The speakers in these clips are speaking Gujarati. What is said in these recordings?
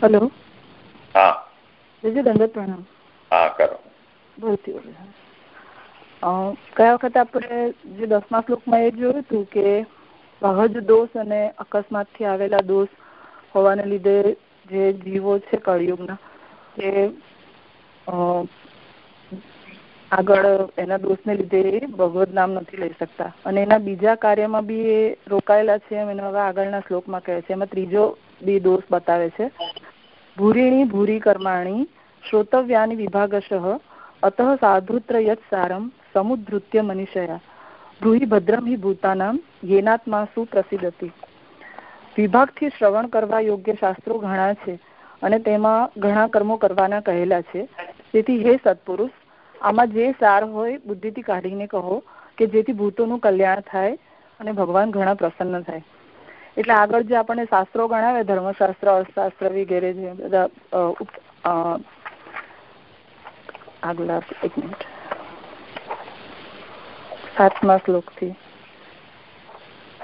હેલો. હા. બીજું દંડત પ્રણામ હા કરો. ભરતી કયા વખત આપણે જે દસમા શ્લોકમાં એ જોયું હતું કે સહજ દોષ અને અકસ્માતથી આવેલા દોષ હોવાને લીધે જે જીવો છે કળિયુગના તે આગળ એના દોષને લીધે ભગવત નામ નથી લઈ શકતા. અને એના બીજા કાર્યમાં બી એ રોકાયેલા છે એમ એને હવે આગળના શ્લોકમાં કહે છે. એમાં ત્રીજો બી દોષ બતાવે છે. ભૂરીણી ભૂરી કર્માણી શ્રોતવ્યાની વિભાગશ અત સાધુત્ર યત સારમ સમુદ્ધૃત્ય મનીષયા ભ્રુહિ ભદ્રમ હિ ભૂતાનામ યેનાત્મા સુપ્રસિદ્ધતી વિભાગથી શ્રવણ કરવા યોગ્ય શાસ્ત્રો ઘણા છે અને તેમાં ઘણા કર્મો કરવાના કહેલા છે। તેથી હે સત્પુરુષ, આમાં જે સાર હોય બુદ્ધિથી કાઢીને કહો કે જેથી ભૂતોનું કલ્યાણ થાય અને ભગવાન ઘણા પ્રસન્ન થાય। એટલે આગળ જે આપણને શાસ્ત્રો ગણાવે, ધર્મશાસ્ત્ર, અર્થશાસ્ત્ર વગેરે જે બધા આગલા એક મિનિટ. સાતમા શ્લોકથી.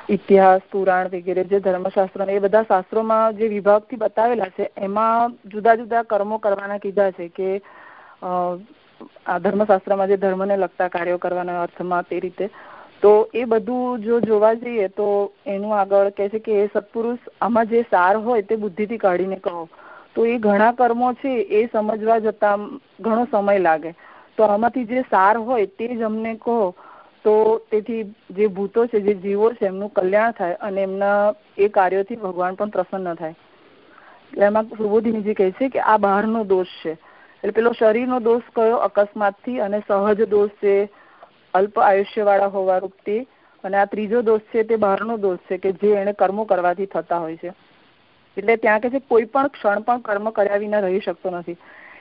ઇતિહાસ, પુરાણ વગેરે જે ધર્મશાસ્ત્રો એ બધા શાસ્ત્રોમાં જે વિભાગથી બતાવેલા છે, એમાં જુદા જુદા કર્મો કરવાના કીધા છે કે આ ધર્મશાસ્ત્રમાં જે ધર્મને લગતા કાર્યો કરવાના અર્થમાં તે રીતે તો એ બધું જો જોવા જઈએ તો એનું આગળ કહે છે કે એ સત્પુરુષ આમાં જે સાર હોય તે બુદ્ધિથી કાઢીને કહો. તો એ ઘણા કર્મો છે એ સમજવા જતા ઘણો સમય લાગે. તો આમાંથી જે સાર હોય તે જ અમને કહો. તો તેથી જે ભૂતો છે, જે જીવો છે, એમનું કલ્યાણ થાય અને એમના એ કાર્યોથી ભગવાન પણ પ્રસન્ન થાય. એટલે એમાં સુબોધિનીજી કહે છે કે આ બહારનો દોષ છે. એટલે પેલો શરીરનો દોષ કયો? અકસ્માતથી અને સહજ દોષ છે અલ્પ આયુષ્યવાળા હોવા રૂપથી અને આ ત્રીજો દોષ છે તે બહારનો દોષ છે કે જે એને કર્મો કરવાથી થતા હોય છે. એટલે ત્યાં કે છે કોઈ પણ ક્ષણ પણ કર્મ કર્યા વિના રહી શકતો નથી.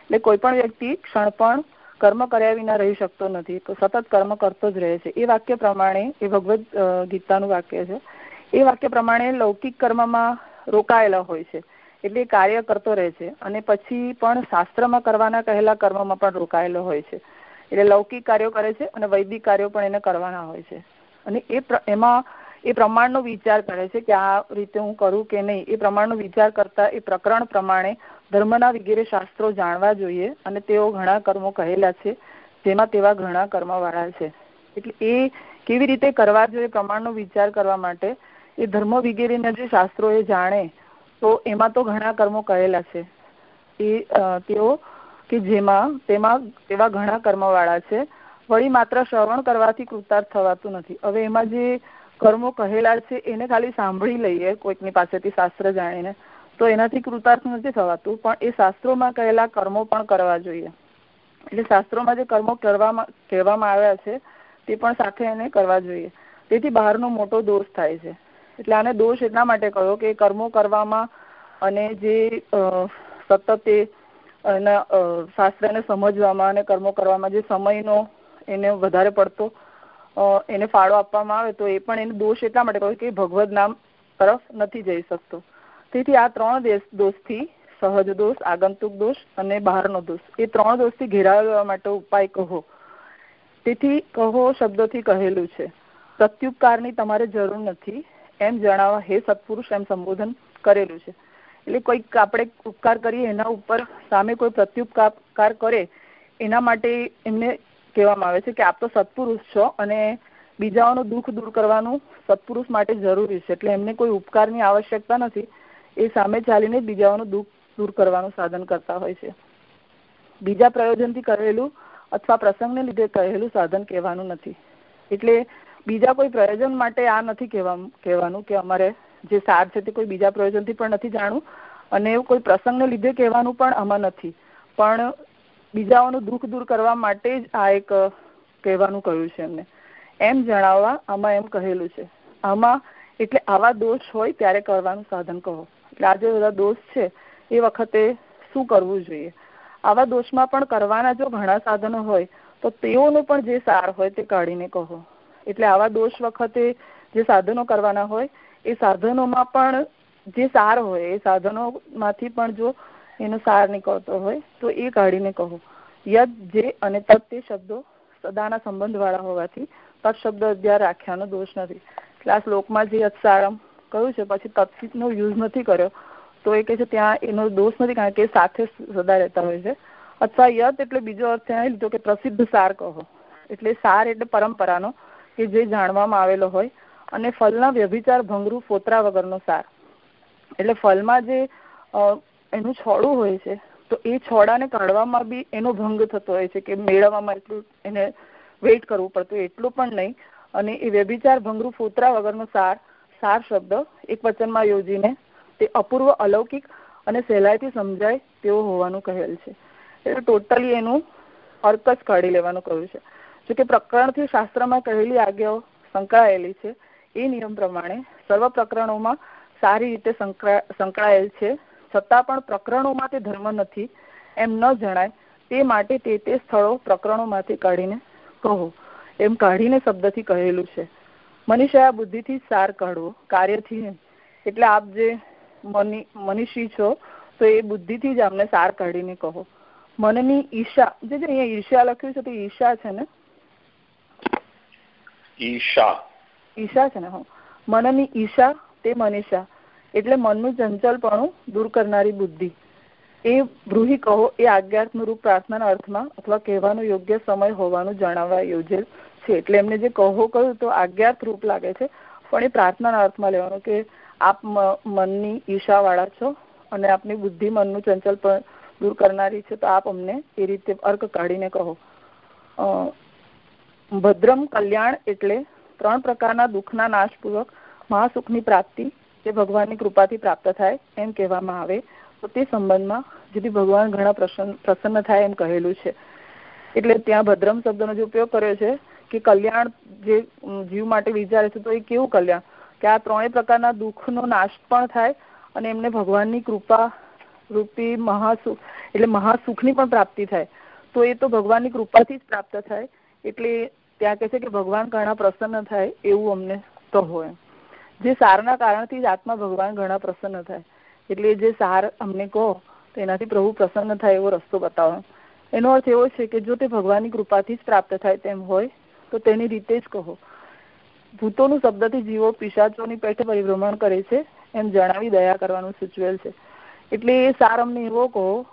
એટલે કોઈ પણ વ્યક્તિ ક્ષણ પણ કર્મ કર્યા વિના રહી શકતો નથી. તો સતત કર્મ કરતો જ રહે છે. એ વાક્ય પ્રમાણે, એ ભગવદ્ ગીતાનું વાક્ય છે. એ વાક્ય પ્રમાણે લૌકિક કર્મમાં રોકાયેલા હોય છે. એટલે કાર્ય કરતો રહે છે. અને પછી પણ શાસ્ત્રમાં કરવાના કહેલા કર્મમાં પણ રોકાયેલો હોય છે. એટલે લૌકિક કાર્યો કરે છે અને વૈદિક કાર્યો પણ એને કરવાના હોય છે. અને એ એમાં એ પ્રમાણનો વિચાર કરે છે કે આ રીતે હું કરું કે નહીં, એ પ્રમાણનો વિચાર કરતા એ પ્રકરણ પ્રમાણે ધર્મના વગેરે શાસ્ત્રો જાણવા જોઈએ અને તેઓ ઘણા કર્મો કહેલા છે, જેમાં તેવા ઘણા કર્મવાળા છે. એટલે એ કેવી રીતે કરવા જોઈએ પ્રમાણનો વિચાર કરવા માટે, એ ધર્મ વગેરેના જે શાસ્ત્રો એ જાણે, તો એમાં તો ઘણા કર્મો કહેલા છે. એ તેઓ કે જેમાં, તેમાં એવા ઘણા કર્મવાળા છે. વળી માત્ર શ્રવણ કરવાથી કૃતાર્થ થવાતું નથી. હવે એમાં જે કર્મો કહેલા છે, એને ખાલી સાંભળી લઈએ કોઈકની પાસેથી શાસ્ત્ર જાણીને. તો એનાથી કૃતાર્થ નથી થવાતું, પણ એ શાસ્ત્રોમાં કહેલા કર્મો પણ કરવા જોઈએ. એટલે શાસ્ત્રોમાં જે કર્મો કરવામાં, કહેવામાં આવ્યા છે, તે પણ સાથે એને કરવા જોઈએ. તેથી બહારનો મોટો દોષ થાય છે. એટલે આને દોષ એટલા માટે કહ્યો કે કર્મો કરવામાં અને જે સતત એના શાસ્ત્રને સમજવામાં અને કર્મો કરવામાં જે સમયનો એને વધારે પડતો એને ફાળો આપવામાં આવે તો એ પણ એને દોષ એટલા માટે કહ્યું કે ભગવદ નામ તરફ નથી જઈ શકતો. તેથી આ ત્રણ દોષથી સહજ દોષ, આગંતુક દોષ અને બહારનો દોષ. એ ત્રણ દોષથી ઘેરાવા માટે ઉપાય કહો. તેથી કહો શબ્દોથી કહેલું છે, પ્રત્યુપકારની તમારે જરૂર નથી. એમ જણાવવા હે સત્પુરુષ એમ સંબોધન કરેલું છે. એટલે કોઈક આપણે ઉપકાર કરીએ એના ઉપર સામે કોઈ પ્રત્યુપકાર કરે, એના માટે એમને કહેવામાં આવે છે કે આપ તો સત્પુરુષ છો અને બીજાઓનું દુઃખ દૂર કરવાનું સત્પુરુષ માટે જરૂરી છે. એટલે એમને કોઈ ઉપકારની આવશ્યકતા નથી. એ સામે ચાલીને બીજાઓનું દુઃખ દૂર કરવાનું સાધન કરતા હોય છે. બીજા પ્રયોજનથી કરેલું અથવા પ્રસંગને લીધે કહેલું સાધન કહેવાનું નથી. એટલે બીજા કોઈ પ્રયોજન માટે આ નથી કહેવાનું કે અમારે જે સાર છે તે કોઈ બીજા પ્રયોજનથી પણ નથી જાણવું. અને એવું કોઈ પ્રસંગને લીધે કહેવાનું પણ આમાં નથી. પણ બીજાઓનું દુઃખ દૂર કરવા માટે જ આ એક કહેવાનું કહ્યું છે એમને. એમ જણાવવા આમાં એમ કહેલું છે. આમાં એટલે આવા દોષ હોય ત્યારે કરવાનું સાધન કહો. એટલે આ જે બધા દોષ છે, એ વખતે શું કરવું જોઈએ? આવા દોષમાં પણ કરવાના જો ઘણા સાધનો હોય, તો તેઓનો પણ જે સાર હોય તે કાઢીને કહો. એટલે આવા દોષ વખતે જે સાધનો કરવાના હોય, એ સાધનોમાં પણ જે સાર હોય એ સાધનોમાંથી પણ જો એનો સાર નીકળતો હોય, તો એ કાઢીને કહો. યદ, જે અને તત તે શબ્દો સદાના સંબંધ વાળા હોવાથી તત શબ્દ અધ્યાર રાખ્યાનો દોષ નથી. એટલે આ શ્લોકમાં જે યત્સારમ કહ્યું છે, પછી તત્સિતનો યુઝ નથી કર્યો, તો એ કહે છે ત્યાં એનો દોષ નથી, કારણ કે સાથે સદા રહેતા હોય છે. અથવા યત એટલે બીજો અર્થ ત્યાં લીધો કે પ્રસિદ્ધ સાર કહો. એટલે સાર એટલે પરંપરાનો કે જે જાણવામાં આવેલો હોય, અને ફલના વ્યભિચાર ભંગરૂ ફોતરા વગરનો સાર. એટલે ફલમાં જે એનું છોડું હોય છે, તો એ છોડાને કાઢવામાં બી એનો ભંગ થતો હોય છે કે મેળવવામાં એટલું એને વેઇટ કરવું પડતું, એટલું પણ નહીં. અને એ વ્યભિચાર ભંગરૂ ફોતરા વગરનો સાર સાર શબ્દ એક વચનમાં યોજીને તે અપૂર્વ અલૌકિક અને સહેલાઈથી સમજાય તેવો હોવાનું કહેલ છે. એટલે ટોટલી એનું અર્ક જ કાઢી લેવાનું કહ્યું છે. જો કે પ્રકરણથી શાસ્ત્રમાં કહેલી આજ્ઞાઓ સંકળાયેલી છે. એ નિયમ પ્રમાણે સર્વ પ્રકરણોમાં સારી રીતે સંકળાયેલ છે. છતાં પણ પ્રકરણોમાં તે ધર્મ નથી. એમ ન જણાય. તે માટે તે તે સ્થળો પ્રકરણોમાંથી કાઢીને કહો. એમ કાઢીને શબ્દથી કહેલું છે. મનીષા બુદ્ધિથી સાર કાઢવો કાર્યથી એટલે આપ જે મનીષી છો તો એ બુદ્ધિથી જ અમને સાર કાઢીને કહો. મનની ઈશા જે અહીંયા ઈર્ષ્યા લખ્યું છે તો ઈશા છે ને? ઈશા ઈશા છે ને હા. મનની ઈશા તે મનીષા. એટલે મનનું ચંચલપણું દૂર કરનારી બુદ્ધિ. એ બ્રુહી કહો, એ આજ્ઞાર્થનું રૂપ પ્રાર્થનાના અર્થમાં અથવા કહેવાનો યોગ્ય સમય હોવાનું જણાવવા યોજેલ છે. એટલે એમને જે કહો કહ્યું તો આજ્ઞાત રૂપ લાગે છે. પણ એ પ્રાર્થનાના અર્થમાં લેવાનું કે આપ મનની ઈશાવાળા છો અને આપની બુદ્ધિ મનનું ચંચલ પણ દૂર કરનારી છે, તો આપ અમને એ રીતે અર્ક કાઢીને કહો. ભદ્રમ કલ્યાણ એટલે ત્રણ પ્રકારના દુઃખના નાશપૂર્વક મહાસુખની પ્રાપ્તિ જે ભગવાનની કૃપાથી પ્રાપ્ત થાય એમ કહેવામાં આવે, તો તે સંબંધમાં જેથી ભગવાન ઘણા પ્રસન્ન પ્રસન્ન થાય એમ કહેલું છે. એટલે ત્યાં ભદ્રમ શબ્દનો જે ઉપયોગ કર્યો છે કે કલ્યાણ જે જીવ માટે વિચારે છે તો એ કેવું કલ્યાણ? કે આ ત્રણેય પ્રકારના દુઃખનો નાશ પણ થાય અને એમને ભગવાનની કૃપા રૂપી મહાસુખ એટલે મહાસુખની પણ પ્રાપ્તિ થાય. તો એ તો ભગવાનની કૃપાથી જ પ્રાપ્ત થાય. એટલે ત્યાં કહે છે કે ભગવાન ઘણા પ્રસન્ન થાય એવું અમને કહો એમ. જે સારના કારણથી જ આત્મા ભગવાન ઘણા પ્રસન્ન થાય. એટલે જે સાર અમને કહો તો એનાથી પ્રભુ પ્રસન્ન થાય એવો રસ્તો બતાવો. એનો અર્થ એવો છે કે જો તે ભગવાનની કૃપાથી જ પ્રાપ્ત થાય તેમ હોય, તો તેની રીતે જ કહો. ભૂતોનું શબ્દથી જીવો પિશાચોની પેઠે પરિભ્રમણ કરે છે, એમ જણાવી દયા કરવાનું સૂચવેલ છે. એટલે એ સાર અમને એવો કહો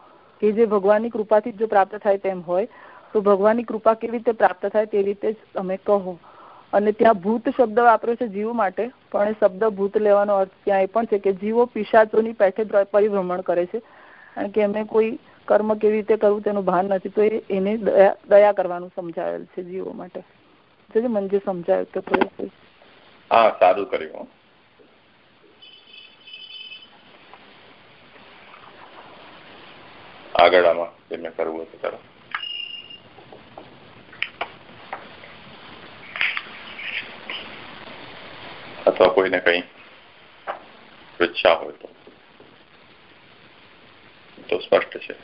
કે જે ભગવાનની કૃપાથી જો પ્રાપ્ત થાય તેમ હોય, તો ભગવાનની કૃપા કેવી રીતે પ્રાપ્ત થાય તે રીતે જ તમે કહો. અને ત્યાં ભૂત શબ્દ વાપર્યો છે જીવ માટે, પણ એ શબ્દ ભૂત લેવાનો અર્થ ત્યાં એ પણ છે કે જીવો પિશાચોની પેઠે પરિભ્રમણ કરે છે. કારણ કે એમને કોઈ કર્મ કેવી રીતે કરવું તેનું ભાન નથી, તો એને દયા કરવાનું સમજાવેલ છે જીવો માટે. મને જે સમજાયું તો થોડું હા, સારું કર્યું આગળ આમાં કરવું હતું અથવા કોઈને કઈ ઈચ્છા હોય તો. સ્પષ્ટ છે.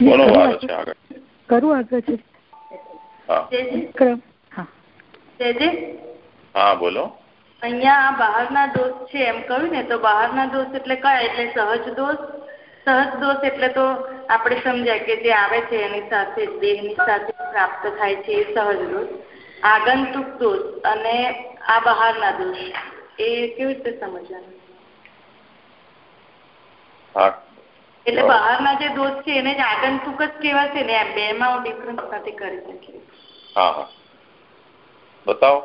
કોનો વારો છે આગળ. કરું આગળ છે. હા બોલો. અહીંયા બહારના દોષ છે એમ કહ્યું ને તો બહારના દોષ એટલે કયા એટલે સહજ દોષ. સહજ દોષ એટલે તો આપણે સમજાય કે જે આવે છે એની સાથે દેહની સાથે પ્રાપ્ત થાય છે એ સહજ દોષ. આગંતુક દોષ અને આ બહારના દોષ. એ કેવી રીતે સમજવાનું? એટલે બહારના જે દોષ છે એને જ આગંતુક જ કહેવાશે ને આ બે માં હું ડિફરન્સ નથી કરી શકીએ હા હા. બતાવો.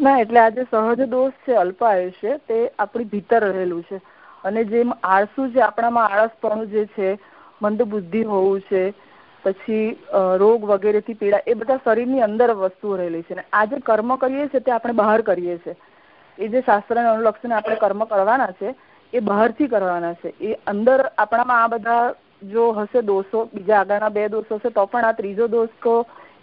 ના, એટલે આ જે સહજ દોષ છે, અલ્પ આયુષ્ય તે આપણી ભીતર રહેલું છે. અને જેમ આળસુ છે, આપણામાં આળસપણું જે છે, મંદ બુદ્ધિ હોવું છે, પછી રોગ વગેરેથી પીડા, એ બધા શરીરની અંદર વસ્તુઓ રહેલી છે. અને આ કર્મ કરીએ છીએ, તે આપણે બહાર કરીએ છીએ. એ જે શાસ્ત્રને અનુલક્ષીને આપણે કર્મ કરવાના છે, એ બહારથી કરવાના છે. એ અંદર આપણામાં આ બધા જો હશે દોષો, બીજા આગળના બે દોષ હશે, તો પણ આ ત્રીજો દોષ તો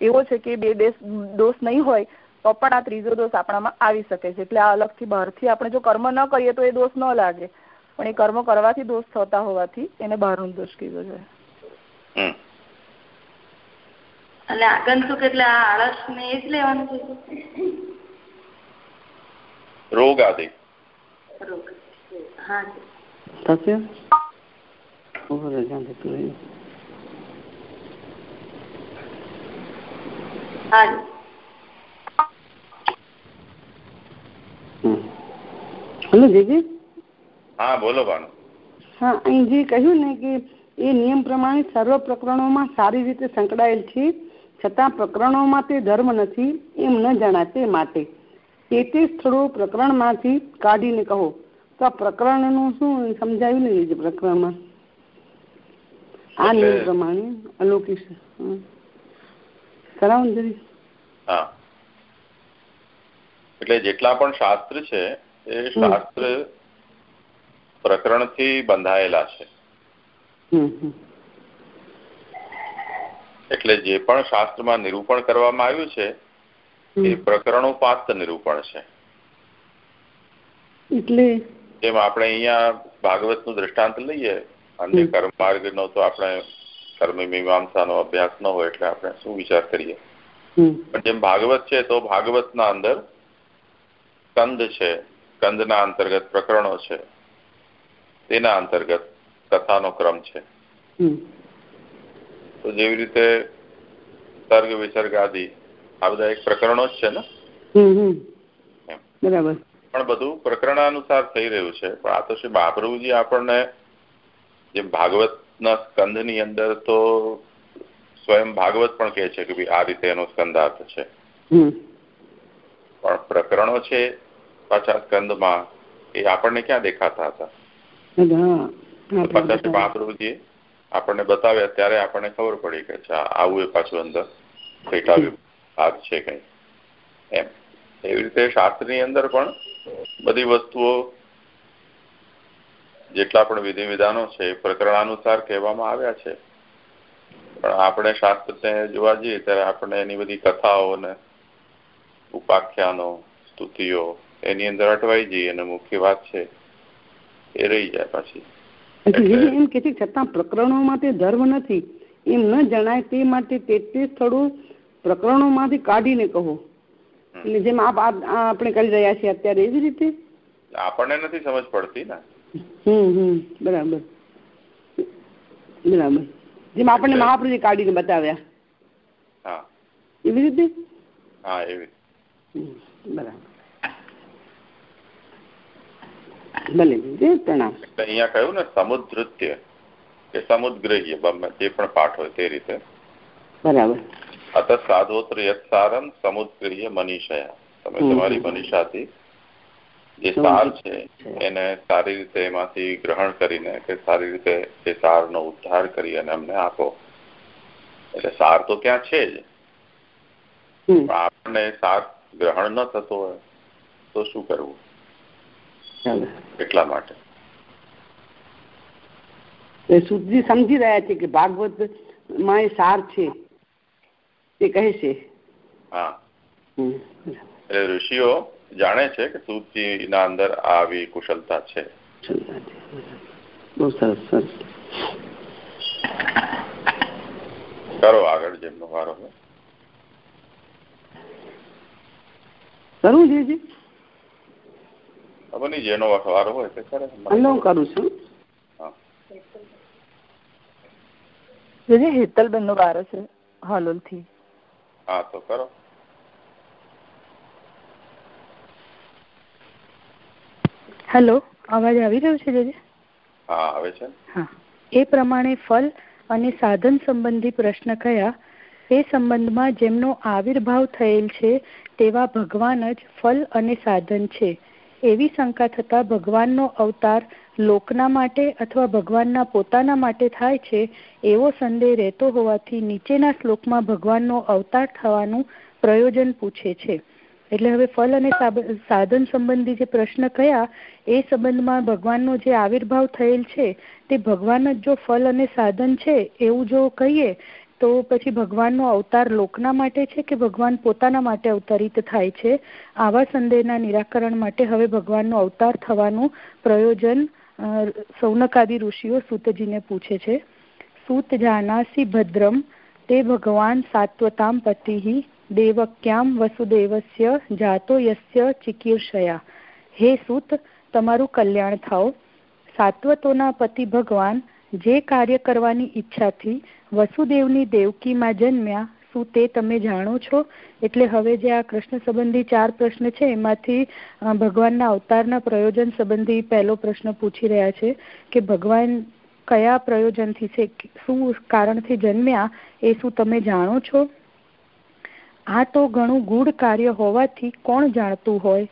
એવો છે કે બે દોષ નહીં હોય તો પણ આ ત્રીજો દોષ આપણામાં આવી શકે છે. એટલે આ અલગથી બહારથી આપણે જો કર્મ ન કરીએ તો એ દોષ ન લાગે. પણ એ કર્મ કરવાથી દોષ થતા હોવાથી એને બહારનો દોષ કીધો છે. એટલે આગંતુક એટલે આ આળસ ને એ જ લેવાનું છે? રોગ આદિ. રોગ. હા. થશે રજા જતું રહ્યું. હલો જીજી. હા બોલો બાનું હા અહીં જે કહ્યું ને કે એ નિયમ પ્રમાણે સર્વ પ્રકરણોમાં સારી રીતે સંકળાયેલ છે. છતાં પ્રકરણોમાં તે ધર્મ નથી એમ ન જણાય તે માટે. તે તે સ્થળો પ્રકરણમાંથી કાઢીને કહો. તો આ પ્રકરણનું શું સમજાયું ને પ્રકરણમાં? આ નિયમ પ્રમાણે અલૌકિક કરાવો જરી હા. એટલે જેટલા પણ શાસ્ત્ર છે એ શાસ્ત્ર પ્રકરણથી બંધાયેલા છે. એટલે જે પણ શાસ્ત્રમાં નિરૂપણ કરવામાં આવ્યું છે એ પ્રકરણો પાત્ર નિરૂપણ છે. એટલે? જેમ આપણે અહીંયા ભાગવતનું દ્રષ્ટાંત લઈએ અને કર્મ માર્ગ નો તો આપણે કર્મ મીમાંસાનો અભ્યાસ ન હોય એટલે આપણે શું વિચાર કરીએ? પણ જેમ ભાગવત છે તો ભાગવતના અંદર કંદ છે સ્કંદના અંતર્ગત પ્રકરણો છે. તેના અંતર્ગત કથાનો ક્રમ છે. તો જેવી રીતે સર્ગ વિસર્ગ આદિ આ બધા એક પ્રકરણો જ છે ને? બરાબર. પણ બધું પ્રકરણાનુસાર થઈ રહ્યું છે. પણ આ તો શ્રી મહાપ્રભુજી આપણને જે ભાગવતના સ્કંદની અંદર તો સ્વયં ભાગવત પણ કહે છે કે ભાઈ આ રીતે એનો સ્કંદાર્થ છે. પણ પ્રકરણો છે પાછા સ્કંદમાં એ આપણને ક્યાં દેખાતા હતા પાછા મહાપ્રભુજી આપણને બતાવ્યા ત્યારે આપણને ખબર પડી કે આવું એ પાછું અંદર પેટાવ્યું ભાગ છે કઈ એમ એવી રીતે શાસ્ત્રની અંદર પણ બધી વસ્તુઓ જેટલા પણ વિધિ વિધાનો છે એ પ્રકરણાનુસાર કહેવામાં આવ્યા છે પણ આપણે શાસ્ત્રને જોવા જઈએ ત્યારે આપણે એની બધી કથાઓ ને ઉપાખ્યાનો સ્તુતિઓ એની અંદર અટવાઈ જઈએ અને મુખ્ય વાત છે એ રહી જાય પછી. એમ કે છે છતાં પ્રકરણોમાં તે ધર્મ નથી. એમ ન જણાય તે માટે તેત્રીસ સ્થળો પ્રકરણોમાંથી કાઢીને કહો. એટલે જેમ આપ આપણે કરી રહ્યા છીએ અત્યારે એવી રીતે? આપણને નથી સમજ પડતી ને. હમ હમ. બરાબર. બરાબર. જેમ આપણને મહાપ્રભુજી કાઢીને બતાવ્યા. હા. એવી રીતે? હા એવી. બરાબર. ભલે પ્રણામ અહીંયા કહ્યું ને સમુદ્રત્ય કે સમુદ્રહ્ય જે પણ પાઠ હોય તે રીતે. બરાબર. અત સાધોત્ર યત્સારમ સમુદ્રહ્ય મનીષયા. તમે તમારી મનીષાથી જે સાર છે એને સારી રીતે એમાંથી ગ્રહણ કરીને કે સારી રીતે એ સારનો ઉદ્ધાર કરી અને અમને આપો. એટલે સાર તો ત્યાં છે જ. આપણને સાર ગ્રહણ ન થતો હોય તો શું કરવું? એટલા માટે. સુજી સમજી રહ્યા છે કે ભાગવતમાં એ સાર છે. એ કહે છે. હા. ઋષિઓ જાણે છે કે સૂતજી ના અંદર આવી કુશળતા છે. બહુ સરસ સરસ. કરો આગળ જેમનો વારો હોય. કરું જીજી ખબર નહીં જેનો વારો હોય તે કરે હું કરું છું. જીજી હેતલબેન નો વારો છે હાલોલથી હા તો કરો. હેલો અવાજ આવી રહ્યો છે જીજી? હા આવે છે. હા. એ પ્રમાણે ફલ અને સાધન સંબંધી પ્રશ્ન કયા? એ સંબંધમાં જેમનો આવિર્ભાવ થયેલ છે તેવા ભગવાન જ ફલ અને સાધન છે. એવી શંકા થતા ભગવાનનો અવતાર લોકના માટે અથવા ભગવાનના પોતાના માટે થાય છે, એવો સંદેહ રહેતો હોવાથી નીચેના શ્લોકમાં ભગવાનનો અવતાર થવાનું પ્રયોજન પૂછે છે. એટલે હવે ફલ અને સાધન સંબંધી જે પ્રશ્ન કયા એ સંબંધમાં ભગવાનનો જે આવિર્ભાવ થયેલ છે, તે ભગવાન જ જો ફલ અને સાધન છે, એવું જો કહીએ તો પછી ભગવાનનો અવતાર લોકના માટે છે કે ભગવાન પોતાના માટે અવતરિત થાય છે? આવા સંદેહના નિરાકરણ માટે હવે ભગવાનનો અવતાર થવાનું પ્રયોજન સૌનકાદી ઋષિઓ સૂતજીને પૂછે છે. સૂત જાનાસી ભદ્રમ, તે ભગવાન સાત્વતામ પતિ દેવક્યામ વસુદેવસ્ય જાતો યસ્ય ચિકીર્ષયા. હે સૂત, તમારું કલ્યાણ થાઓ. સાત્વતોના પતિ ભગવાન જે કાર્ય કરવાની ઈચ્છાથી વસુદેવની દેવકીમાં જન્મ્યા, શું તે તમે જાણો છો? એટલે હવે જે આ કૃષ્ણ સંબંધી ચાર પ્રશ્ન છે, એમાંથી ભગવાનના અવતારના પ્રયોજન સંબંધી પહેલો પ્રશ્ન પૂછી રહ્યા છે કે ભગવાન કયા પ્રયોજનથી છે શું કારણથી જન્મ્યા, એ શું તમે જાણો છો? આ તો ઘણું ગૂઢ કાર્ય હોવાથી કોણ જાણતું હોય?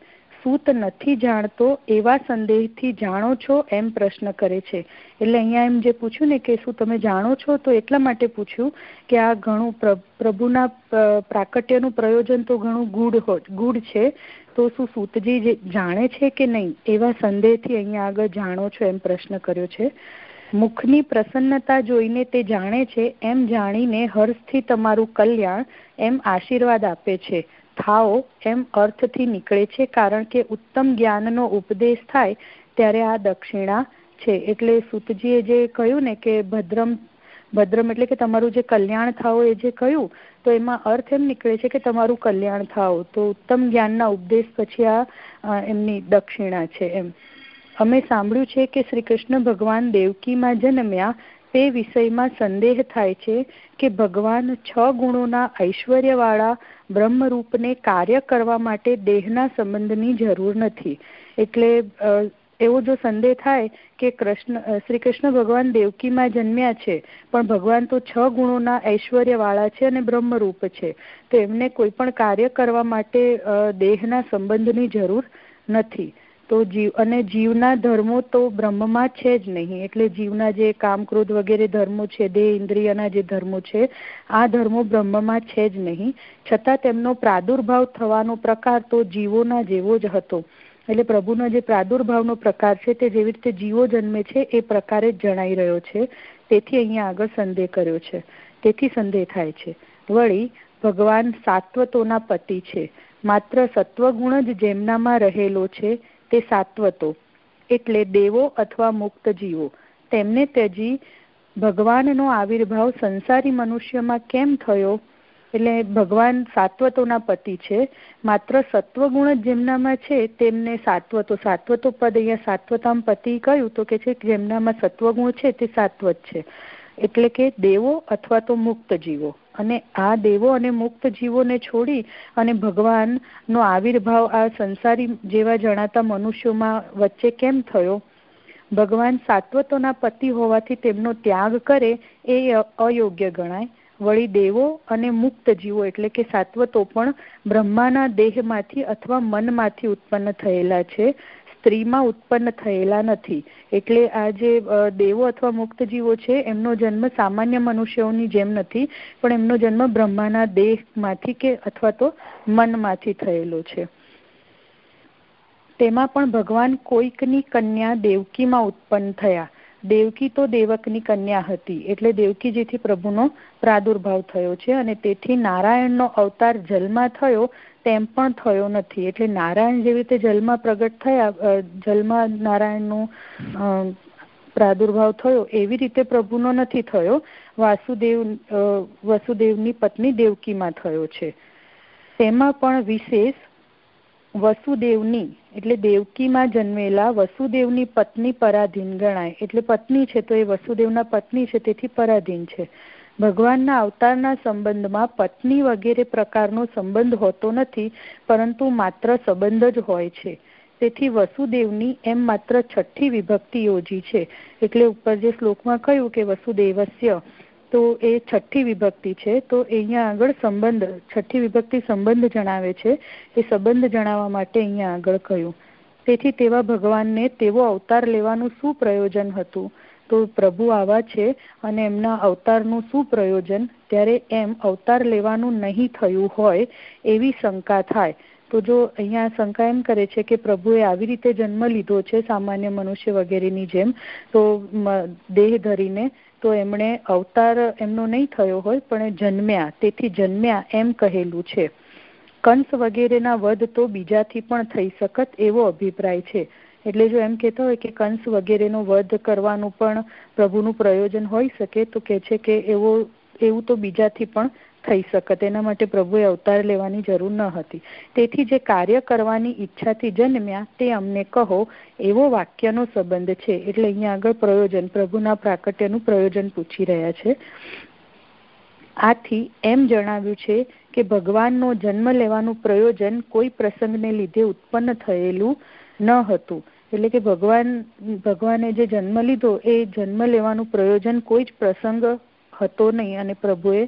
સૂત નથી જાણતો એવા સંદેહથી જાણો છો એમ પ્રશ્ન કરે છે. એટલે અહીંયા એમ જે પૂછ્યું ને કે શું તમે જાણો છો, તો એટલા માટે પૂછ્યું કે આ ઘણું પ્રભુના પ્રાકટ્યનું પ્રયોજન તો ઘણું ગૂઢ ગૂઢ છે. તો શું સૂતજી જાણે છે કે નહીં એવા સંદેહથી અહીંયા આગળ જાણો છો એમ પ્રશ્ન કર્યો છે. મુખની પ્રસન્નતા જોઈને તે જાણે છે, એમ જાણીને હર્ષથી તમારું કલ્યાણ એમ આશીર્વાદ આપે છે. થાઓ એમ અર્થથી નીકળે છે કારણ કે ઉત્તમ જ્ઞાનનો ઉપદેશ થાય ત્યારે આ દક્ષિણા છે. એટલે સુતજીએ જે કહ્યું ને કે ભદ્રમ ભદ્રમ એટલે કે તમારું જે કલ્યાણ થાઓ એ જે કહ્યું, તો એમાં અર્થ એમ નીકળે છે કે તમારું કલ્યાણ થાઓ. તો ઉત્તમ જ્ઞાનના ઉપદેશ પછી આ એમની દક્ષિણા છે એમ. અમે સાંભળ્યું છે કે શ્રી કૃષ્ણ ભગવાન દેવકીમાં જન્મ્યા તે વિષયમાં સંદેહ થાય છે કે ભગવાન છ ગુણોના ઐશ્વર્યવાળા બ્રહ્મરૂપને કાર્ય કરવા માટે દેહના સંબંધની જરૂર નથી. એટલે એવો જો સંદેહ થાય કે કૃષ્ણ શ્રી કૃષ્ણ ભગવાન દેવકીમાં જન્મ્યા છે, પણ ભગવાન તો છ ગુણોના ઐશ્વર્યવાળા છે અને બ્રહ્મરૂપ છે, તો એમને કોઈ પણ કાર્ય કરવા માટે દેહના સંબંધની જરૂર નથી. તો જીવ, અને જીવના ધર્મો તો બ્રહ્મમાં છે જ નહીં. એટલે જીવના જે કામ, ક્રોધ વગેરે ધર્મો છે, દેહ, ઇન્દ્રિયના જે ધર્મો છે, આ ધર્મો બ્રહ્મમાં છે જ નહીં. છતાં તેમનો પ્રાદુર્ભાવ થવાનો પ્રકાર તો જીવોના જેવો જ હતો. એટલે પ્રભુનો જે પ્રાદુર્ભાવનો પ્રકાર છે, તે જેવી રીતે જીવો જન્મે છે, એ પ્રકારે જ જણાઈ રહ્યો છે. તેથી અહીંયા આગળ સંદેહ કર્યો છે. તેથી સંદેહ થાય છે. વળી, ભગવાન સાત્વતોના પતિ છે. માત્ર સત્વગુણ જ જેમનામાં રહેલો છે તે સાત્વતો, એટલે દેવો અથવા મુક્ત જીવો. તેમને ત્યજી ભગવાનનો આવિર્ભાવ સંસારી મનુષ્યમાં કેમ થયો? એટલે ભગવાન સાત્વતોના પતિ છે, માત્ર સત્વગુણ જેમનામાં છે, તેમને સાત્વતો સાત્વતો પદ અહીંયા સાત્વતામ પતિ કહ્યું તો કે છે જેમનામાં સત્વગુણ છે તે સાત્વત છે. એટલે કે દેવો અથવા તો મુક્ત જીવો. અને આ દેવો અને મુક્ત જીવોને છોડી અને ભગવાનનો આવિર્ભાવ આ સંસારી જેવા જણાતા મનુષ્યોમાં વચ્ચે કેમ થયો? ભગવાન સાત્વતોના પતિ હોવાથી તેમનો ત્યાગ કરે એ અયોગ્ય ગણાય. વળી દેવો અને મુક્ત જીવો એટલે કે સાત્વતો પણ બ્રહ્માના દેહમાંથી અથવા મનમાંથી ઉત્પન્ન થયેલા છે. સ્ત્રીમાં ઉત્પન્ન થયેલા નથી. એટલે આ જે દેવો અથવા મુક્ત જીવો છે, એમનો જન્મ સામાન્ય મનુષ્યોની જેમ નથી, પણ એમનો જન્મ બ્રહ્માના દેહમાંથી કે અથવા તો મનમાંથી થયેલો છે. તેમાં પણ ભગવાન કોઈકની કન્યા દેવકીમાં ઉત્પન્ન થયા. દેવકી તો દેવકની કન્યા હતી, એટલે દેવકી જેથી પ્રભુનો પ્રાદુર્ભાવ થયો છે અને તેથી નારાયણનો અવતાર જલમાં થયો તેમ પણ થયો નથી. એટલે નારાયણ જેવી રીતે જલમાં પ્રગટ થયા જલમાં નારાયણનું પ્રાદુર્ભાવ થયો, એવી રીતે પ્રભુનો નથી થયો. વાસુદેવ વસુદેવની પત્ની દેવકીમાં થયો છે. તેમાં પણ વિશેષ વસુદેવની, એટલે દેવકીમાં જન્મેલા વસુદેવની પત્ની પરાધીન ગણાય. એટલે પત્ની છે તો એ વસુદેવના પત્ની છે, તેથી પરાધીન છે. ભગવાનના અવતારના સંબંધમાં પત્ની વગેરે પ્રકારનો સંબંધ હોતો નથી, પરંતુ માત્ર સંબંધ જ હોય છે. તેથી વસુદેવની એમ માત્ર છઠ્ઠી વિભક્તિ યોજી છે. એટલે ઉપર જે શ્લોકમાં કહ્યું કે વસુદેવસ્ય, તો એ છઠ્ઠી વિભક્તિ છે. તો અહીંયા આગળ સંબંધ, છઠ્ઠી વિભક્તિ સંબંધ જણાવે છે. એ સંબંધ જણાવવા માટે અહીંયા આગળ કહ્યું. તેથી તેવા ભગવાનને તેવો અવતાર લેવાનું શું પ્રયોજન હતું? તો પ્રભુ આવા છે અને એમના અવતારનું શું પ્રયોજન? ત્યારે એમ અવતાર લેવાનું નહીં થયું હોય એવી શંકા થાય. તો જો અહીંયા શંકા એમ કરે છે કે પ્રભુએ આવી રીતે જન્મ લીધો છે સામાન્ય મનુષ્ય વગેરેની જેમ, તો દેહ ધરીને તો એમણે અવતાર એમનો નહીં થયો હોય, પણ જન્મ્યા. તેથી જન્મ્યા એમ કહેલું છે. કંસ વગેરેના વધ તો બીજાથી પણ થઈ શકત એવો અભિપ્રાય છે. એટલે જો એમ કહેતા હોય કે કંસ વગેરેનો વધ કરવાનું પણ પ્રભુનું પ્રયોજન હોઈ શકે, તો કે છે કે એવો, એવું તો બીજાથી પણ થઈ શકે. તેના માટે પ્રભુએ અવતાર લેવાની જરૂર ન હતી. તેથી જે કાર્ય કરવાની ઈચ્છાથી જન્મ્યા, તે અમને કહો, એવો વાક્યનો સંબંધ છે. એટલે અહીંયા આગળ પ્રયોજન, પ્રભુના પ્રાકટ્યનું પ્રયોજન પૂછી રહ્યા છે. આથી એમ જણાવ્યું છે કે ભગવાનનો જન્મ લેવાનું પ્રયોજન કોઈ પ્રસંગને લીધે ઉત્પન્ન થયેલું ન હતું. એટલે કે ભગવાન, ભગવાને જે જન્મ લીધો એ જન્મ લેવાનું પ્રયોજન કોઈ જ પ્રસંગ હતો નહીં અને પ્રભુએ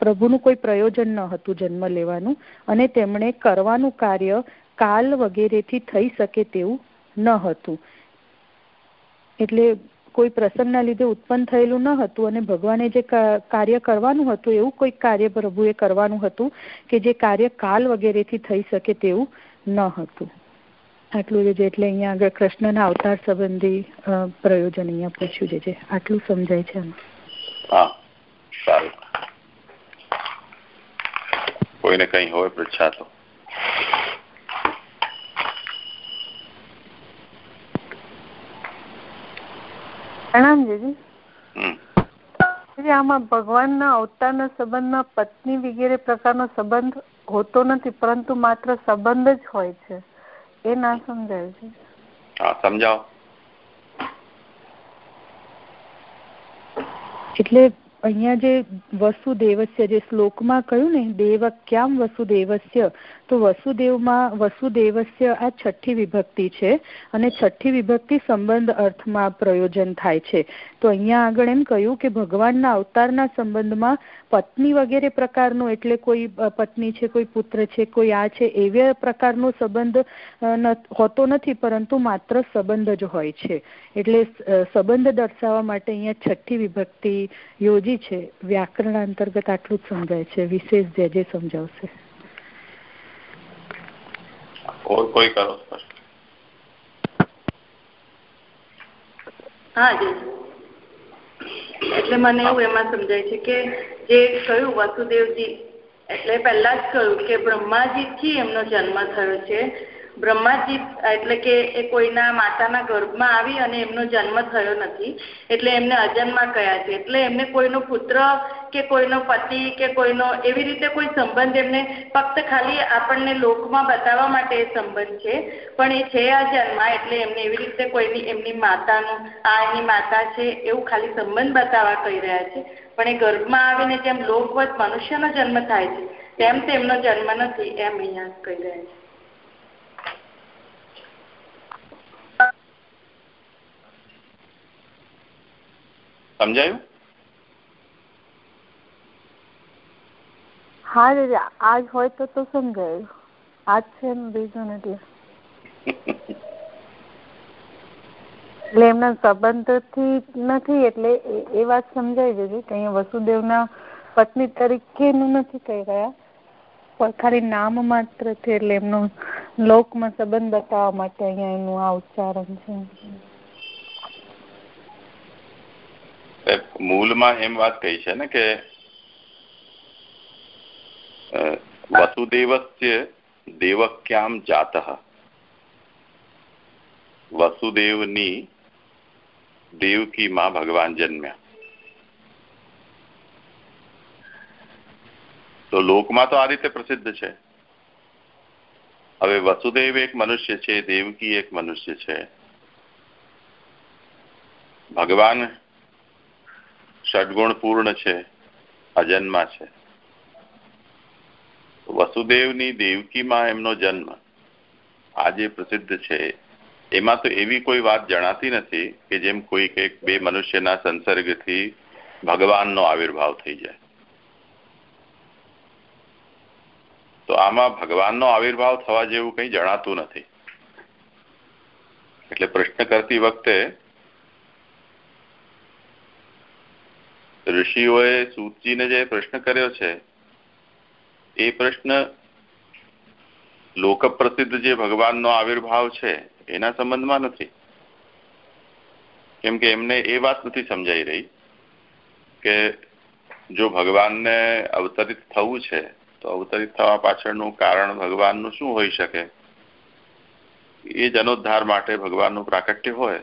પ્રભુનું કોઈ પ્રયોજન ન હતું જન્મ લેવાનું અને તેમણે કરવાનું કાર્ય કાલ વગેરેથી થઈ શકે તેવું ન હતું. એટલે કોઈ પ્રસંગના લીધે ઉત્પન્ન થયેલું ન હતું અને ભગવાને જે કાર્ય કરવાનું હતું એવું કોઈ કાર્ય પ્રભુએ કરવાનું હતું કે જે કાર્ય કાલ વગેરેથી થઈ શકે તેવું ન હતું. આટલું જે એટલે અહીંયા આગળ કૃષ્ણના અવતાર સંબંધી પ્રયોજન અહીંયા પૂછ્યું છે આટલું સમજાય છે હા સારું. કોઈને કઈ હોય પૃચ્છા તો પ્રણામ જીજી આમાં ભગવાનના અવતારના સંબંધમાં પત્ની વગેરે પ્રકારનો સંબંધ હોતો નથી પરંતુ માત્ર સંબંધ જ હોય છે. એ ના સમજાય છે. હા સમજાવો. એટલે અહીંયા જે વસુદેવસ્ય જે શ્લોકમાં કહ્યું ને દેવક્યામ વસુદેવસ્ય? તો વસુદેવમાં વસુદેવસ્ય આ છઠ્ઠી વિભક્તિ છે અને છઠ્ઠી વિભક્તિ સંબંધ અર્થમાં પ્રયોજન થાય છે. તો અહીંયા આગળ એમ કહ્યું કે ભગવાનના અવતારના સંબંધમાં પત્ની વગેરે પ્રકારનો એટલે કોઈ પત્ની છે કોઈ પુત્ર છે કોઈ આ છે એવા પ્રકારનો સંબંધ હોતો નથી પરંતુ માત્ર સંબંધ જ હોય છે. એટલે સંબંધ દર્શાવવા માટે અહીંયા છઠ્ઠી વિભક્તિ યોજી છે. વ્યાકરણ અંતર્ગત આટલું જ સમજાય છે. વિશેષ જે જે સમજાવશે. કોઈ કરો હા જી. એટલે મને એવું એમાં સમજાય છે કે જે કહ્યું વસુદેવજી, એટલે પહેલા જ કહ્યું કે બ્રહ્માજી થી એમનો જન્મ થયો છે. બ્રહ્માજી એટલે કે એ કોઈના માતાના ગર્ભમાં આવી અને એમનો જન્મ થયો નથી. એટલે એમને અજન્મા કયા છે. એટલે એમને કોઈનો પુત્ર કે કોઈનો પતિ કે કોઈનો એવી રીતે કોઈ સંબંધ એમને ફક્ત ખાલી આપણને લોકમાં બતાવવા માટે એ સંબંધ છે. પણ એ છે અજન્મા એટલે એમને એવી રીતે કોઈની, એમની માતાનું, આ એની માતા છે, એવું ખાલી સંબંધ બતાવવા કહી રહ્યા છે. પણ એ ગર્ભમાં આવીને જેમ લોકવત મનુષ્યનો જન્મ થાય છે, તેમ તેમનો જન્મ નથી, એમ અહીંયા કહી રહ્યા છે. સમજાયું? હા દીદી આજ હોય તો તો સમજાયું. આજ છે બીજું નથી. એટલે એમના સંબંધથી નથી એટલે એ વાત સમજાઈ દીધી કે અહીંયા વસુદેવના પત્ની તરીકે નથી કહી રહ્યા. પણ ખાલી નામ માત્ર છે એટલે એમનો લોકમાં સંબંધ બતાવવા માટે અહીંયા એનું આ ઉચ્ચારણ છે. મૂળમાં એમ વાત કહી છે ને કે વસુદેવસ્ય દેવક્યામ જાત. વસુદેવની દેવકીમાં ભગવાન જન્મ્યા. તો લોકમાં તો આ રીતે પ્રસિદ્ધ છે. હવે વસુદેવ એક મનુષ્ય છે, દેવકી એક મનુષ્ય છે. ભગવાન ષડગુણ પૂર્ણ છે, અજન્મા છે. વસુદેવની દેવકીમાં એમનો જન્મ આજે પ્રસિદ્ધ છે. એમાં તો એવી કોઈ વાત જણાતી નથી કે જેમ કોઈ એક બે મનુષ્યના સંસર્ગથી ભગવાનનો આવિર્ભાવ થઈ જાય. તો આમાં ભગવાનનો આવિર્ભાવ થવા જેવું કંઈ જણાતું નથી. એટલે પ્રશ્ન કરતી વખતે ઋષિઓએ સૂતજીને જે પ્રશ્ન કર્યો છે, એ પ્રશ્ન લોક પ્રસિદ્ધ જે ભગવાનનો આવિર્ભાવ છે, એના સંબંધમાં નથી. કેમ કે એમને એ વાત નથી સમજાઈ રહી કે જો ભગવાનને અવતરિત થવું છે, તો અવતરિત થવા પાછળનું કારણ ભગવાનનું શું હોઈ શકે? એ જનોદ્ધાર માટે ભગવાનનું પ્રાકટ્ય હોય.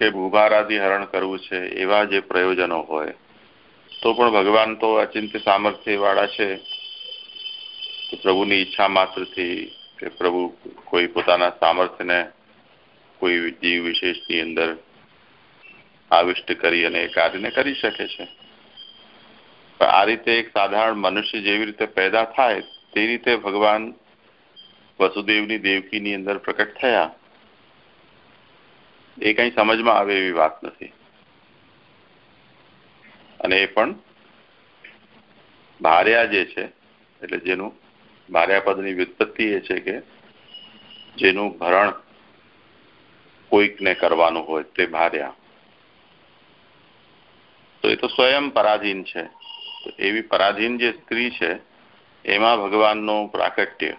કે ભૂભારાદી હરણ કરવું છે, એવા જે પ્રયોજનો હોય. તો પણ ભગવાન તો અચિંત્ય સામર્થ્ય વાળા છે પ્રભુની ઈચ્છા માત્રથી કે પ્રભુ કોઈ પોતાના સામર્થ્યને કોઈ જીવ વિશેષની અંદર આવિષ્ટ કરી અને એ કાર્યને કરી શકે છે. આ રીતે એક સાધારણ મનુષ્ય જેવી રીતે પેદા થાય તે રીતે ભગવાન વસુદેવની દેવકીની અંદર પ્રકટ થયા. એ કઈ સમજમાં આવે એવી વાત નથી. અને એ પણ ભાર્યા જે છે, એટલે જેનું ભાર્યા પદની વ્યુત્પત્તિ એ છે કે જેનું ભરણ કોઈકને કરવાનું હોય તે ભાર્યા. તો એ તો સ્વયં પરાધીન છે. એવી પરાધીન જે સ્ત્રી છે, એમાં ભગવાનનું પ્રાકટ્ય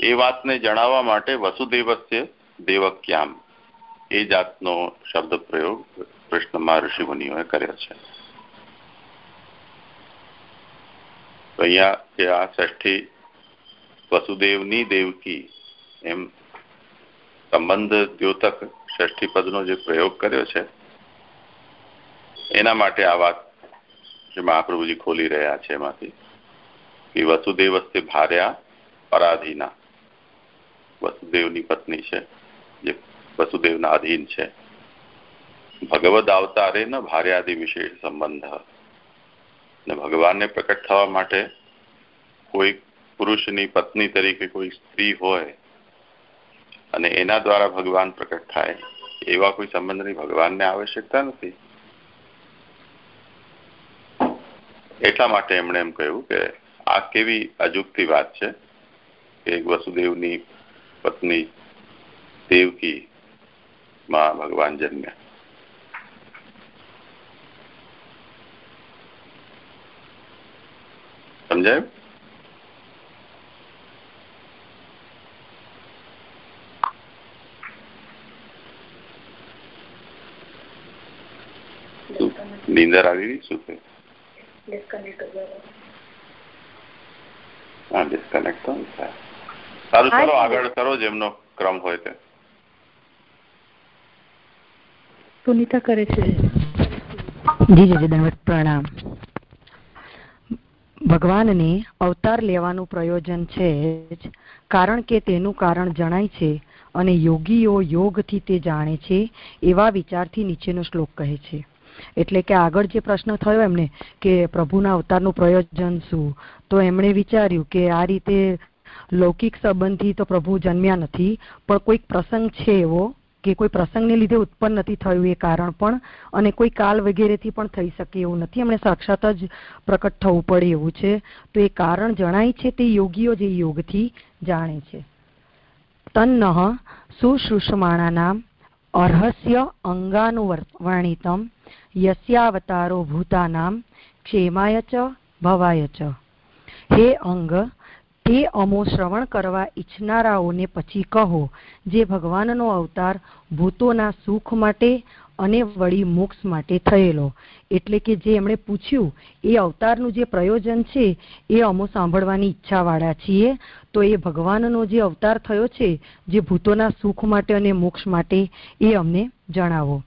એ વાતને જણાવવા માટે વસુદેવસ્ય દેવક્યામ. એ જાતનો શબ્દ પ્રયોગ કૃષ્ણમાં ઋષિમુનિઓએ કર્યો છે. અહીંયા જે આ ષષ્ઠી વસુદેવની દેવકી એમ સંબંધ દ્યોતક ષષ્ઠી પદનો જે પ્રયોગ કર્યો છે, એના માટે આ વાત જે મહાપ્રભુજી ખોલી રહ્યા છે એમાંથી, કે વસુદેવસ્તે ભાર્યા પરાધીના. વસુદેવની પત્ની છે. જે વસુદેવના અધીન છે. ભગવદ અવતારે ન ભાર્યાદિ વિશેષ સંબંધ. ને ભગવાનને પ્રકટ થવા માટે કોઈ પુરુષની પત્ની તરીકે કોઈ સ્ત્રી હોય અને એના દ્વારા ભગવાન પ્રકટ થાય, એવા કોઈ સંબંધની ભગવાનને આવશ્યકતા નથી. એટલા માટે એમણે એમ કહ્યું કે આ કેવી અજુકતી વાત છે કે વસુદેવની પત્ની દેવકી માં ભગવાન જન્મ્યા સમજાયું નીંદર આવી શું થયું હા ડિસ્કનેક્ટ તો સારું ચલો આગળ કરો જેમનો ક્રમ હોય તે. સુનિતા કરે છે. જી જી દંડવત પ્રણામ. ભગવાનને અવતાર લેવાનું પ્રયોજન છે જ, કારણ કે તેનું કારણ જણાય છે અને યોગીઓ યોગથી તે જાણે છે એવા વિચારથી નીચેનો શ્લોક કહે છે. એટલે કે આગળ જે પ્રશ્ન થયો એમને કે પ્રભુના અવતારનું પ્રયોજન શું, તો એમણે વિચાર્યું કે આ રીતે લૌકિક સંબંધી તો પ્રભુ જન્મ્યા નથી, પણ કોઈક પ્રસંગ છે એવો કે કોઈ પ્રસંગને લીધે ઉત્પન્ન નથી થયું એ કારણ પણ અને કોઈ કાલ વગેરેથી પણ થઈ શકે એવું નથી. એમણે સાક્ષાત જ પ્રકટ થવું પડે એવું છે. તો એ કારણ જણાય છે તે યોગીઓ જે યોગથી જાણે છે. તન્ન સુશ્રુષમાણાનામ અર્હસ્ય અંગાનુવર્ણિતમ યસ્યાવતારો ભૂતાનામ ક્ષેમાય ચ ભવાય ચ. હે અંગ તે અમો શ્રવણ કરવા ઈચ્છનારાઓને પછી કહો, જે ભગવાનનો અવતાર ભૂતોના સુખ માટે અને વળી મોક્ષ માટે થયેલો. એટલે કે જે એમણે પૂછ્યું, એ અવતારનું જે પ્રયોજન છે, એ અમો સાંભળવાની ઈચ્છાવાળા છીએ? તો એ ભગવાનનો જે અવતાર થયો છે, જે ભૂતોના સુખ માટે અને મોક્ષ માટે, એ અમને જણાવો.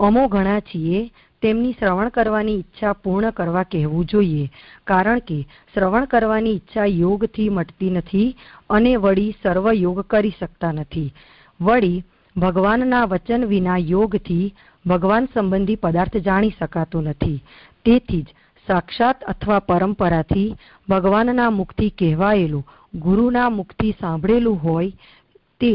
અમો ઘણા છીએ તેમની શ્રવણ કરવાની ઈચ્છા પૂર્ણ કરવા કહેવું જોઈએ. કારણ કે શ્રવણ કરવાની ઈચ્છા યોગથી મટતી નથી અને વળી સર્વ યોગ કરી શકતા નથી. વળી, ભગવાનના વચન વિના યોગથી ભગવાન સંબંધી પદાર્થ જાણી શકાતો નથી. તેથી જ સાક્ષાત અથવા પરંપરાથી ભગવાનના મુખથી કહેવાયેલું, ગુરુના મુખથી સાંભળેલું હોય તે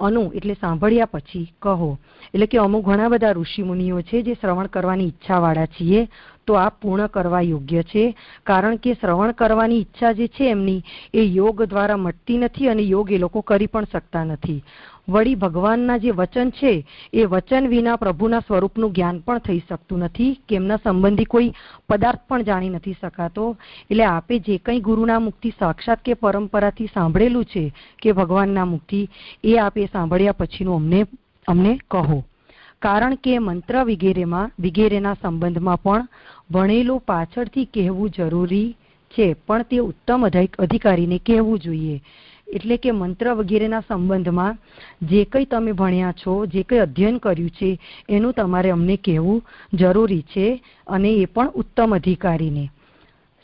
અનુ એટલે સાંભળ્યા પછી કહો. એટલે કે અમુક ઘણા બધા ઋષિ મુનિઓ છે જે શ્રવણ કરવાની ઈચ્છા વાળા છીએ, તો આ પૂર્ણ કરવા યોગ્ય છે. કારણ કે શ્રવણ કરવાની ઈચ્છા જે છે એમની, એ યોગ દ્વારા મટતી નથી અને યોગ એ લોકો કરી પણ શકતા નથી. વળી ભગવાનના જે વચન છે, એ વચન વિના પ્રભુના સ્વરૂપનું જ્ઞાન પણ થઈ શકતું નથી. કે એમના સંબંધી કોઈ પદાર્થ પણ જાણી નથી શકાતો. એટલે આપે જે કંઈ ગુરુના મુક્તિ સાક્ષાત કે પરંપરાથી સાંભળેલું છે કે ભગવાનના મુક્તિ એ આપે સાંભળ્યા પછીનું અમને અમને કહો. કારણ કે મંત્ર વિગેરેમાં, વિગેરેના સંબંધમાં પણ ભણેલું પાછળથી કહેવું જરૂરી છે. પણ તે ઉત્તમ અધિકારીને કહેવું જોઈએ. એટલે કે મંત્ર વગેરેના સંબંધમાં જે કંઈ તમે ભણ્યા છો, જે કંઈ અધ્યયન કર્યું છે, એનું તમારે અમને કહેવું જરૂરી છે અને એ પણ ઉત્તમ અધિકારીને.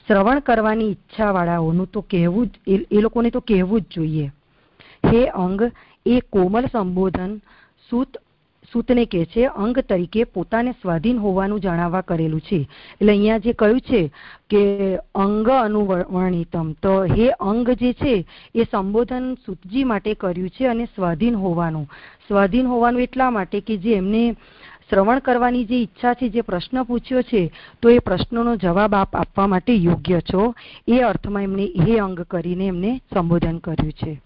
શ્રવણ કરવાની ઈચ્છાવાળાઓનું તો કહેવું જ, એ લોકોને તો કહેવું જ જોઈએ. હે અંગ, એ કોમલ સંબોધન, સૂત સૂતને કહે છે, અંગ તરીકે પોતાને સ્વાધીન હોવાનું જણાવવા કરેલું છે. એટલે અહીંયા જે કહ્યું છે કે અંગ અનુવર્ણિતમ, તો હે અંગ જે છે, એ સંબોધન સૂતજી માટે કર્યું છે અને સ્વાધીન હોવાનું. સ્વાધીન હોવાનું એટલા માટે કે જે એમને શ્રવણ કરવાની જે ઈચ્છા છે, જે પ્રશ્ન પૂછ્યો છે, તો એ પ્રશ્નનો જવાબ આપ, આપવા માટે યોગ્ય છો. એ અર્થમાં એમને હે અંગ કરીને એમને સંબોધન કર્યું છે.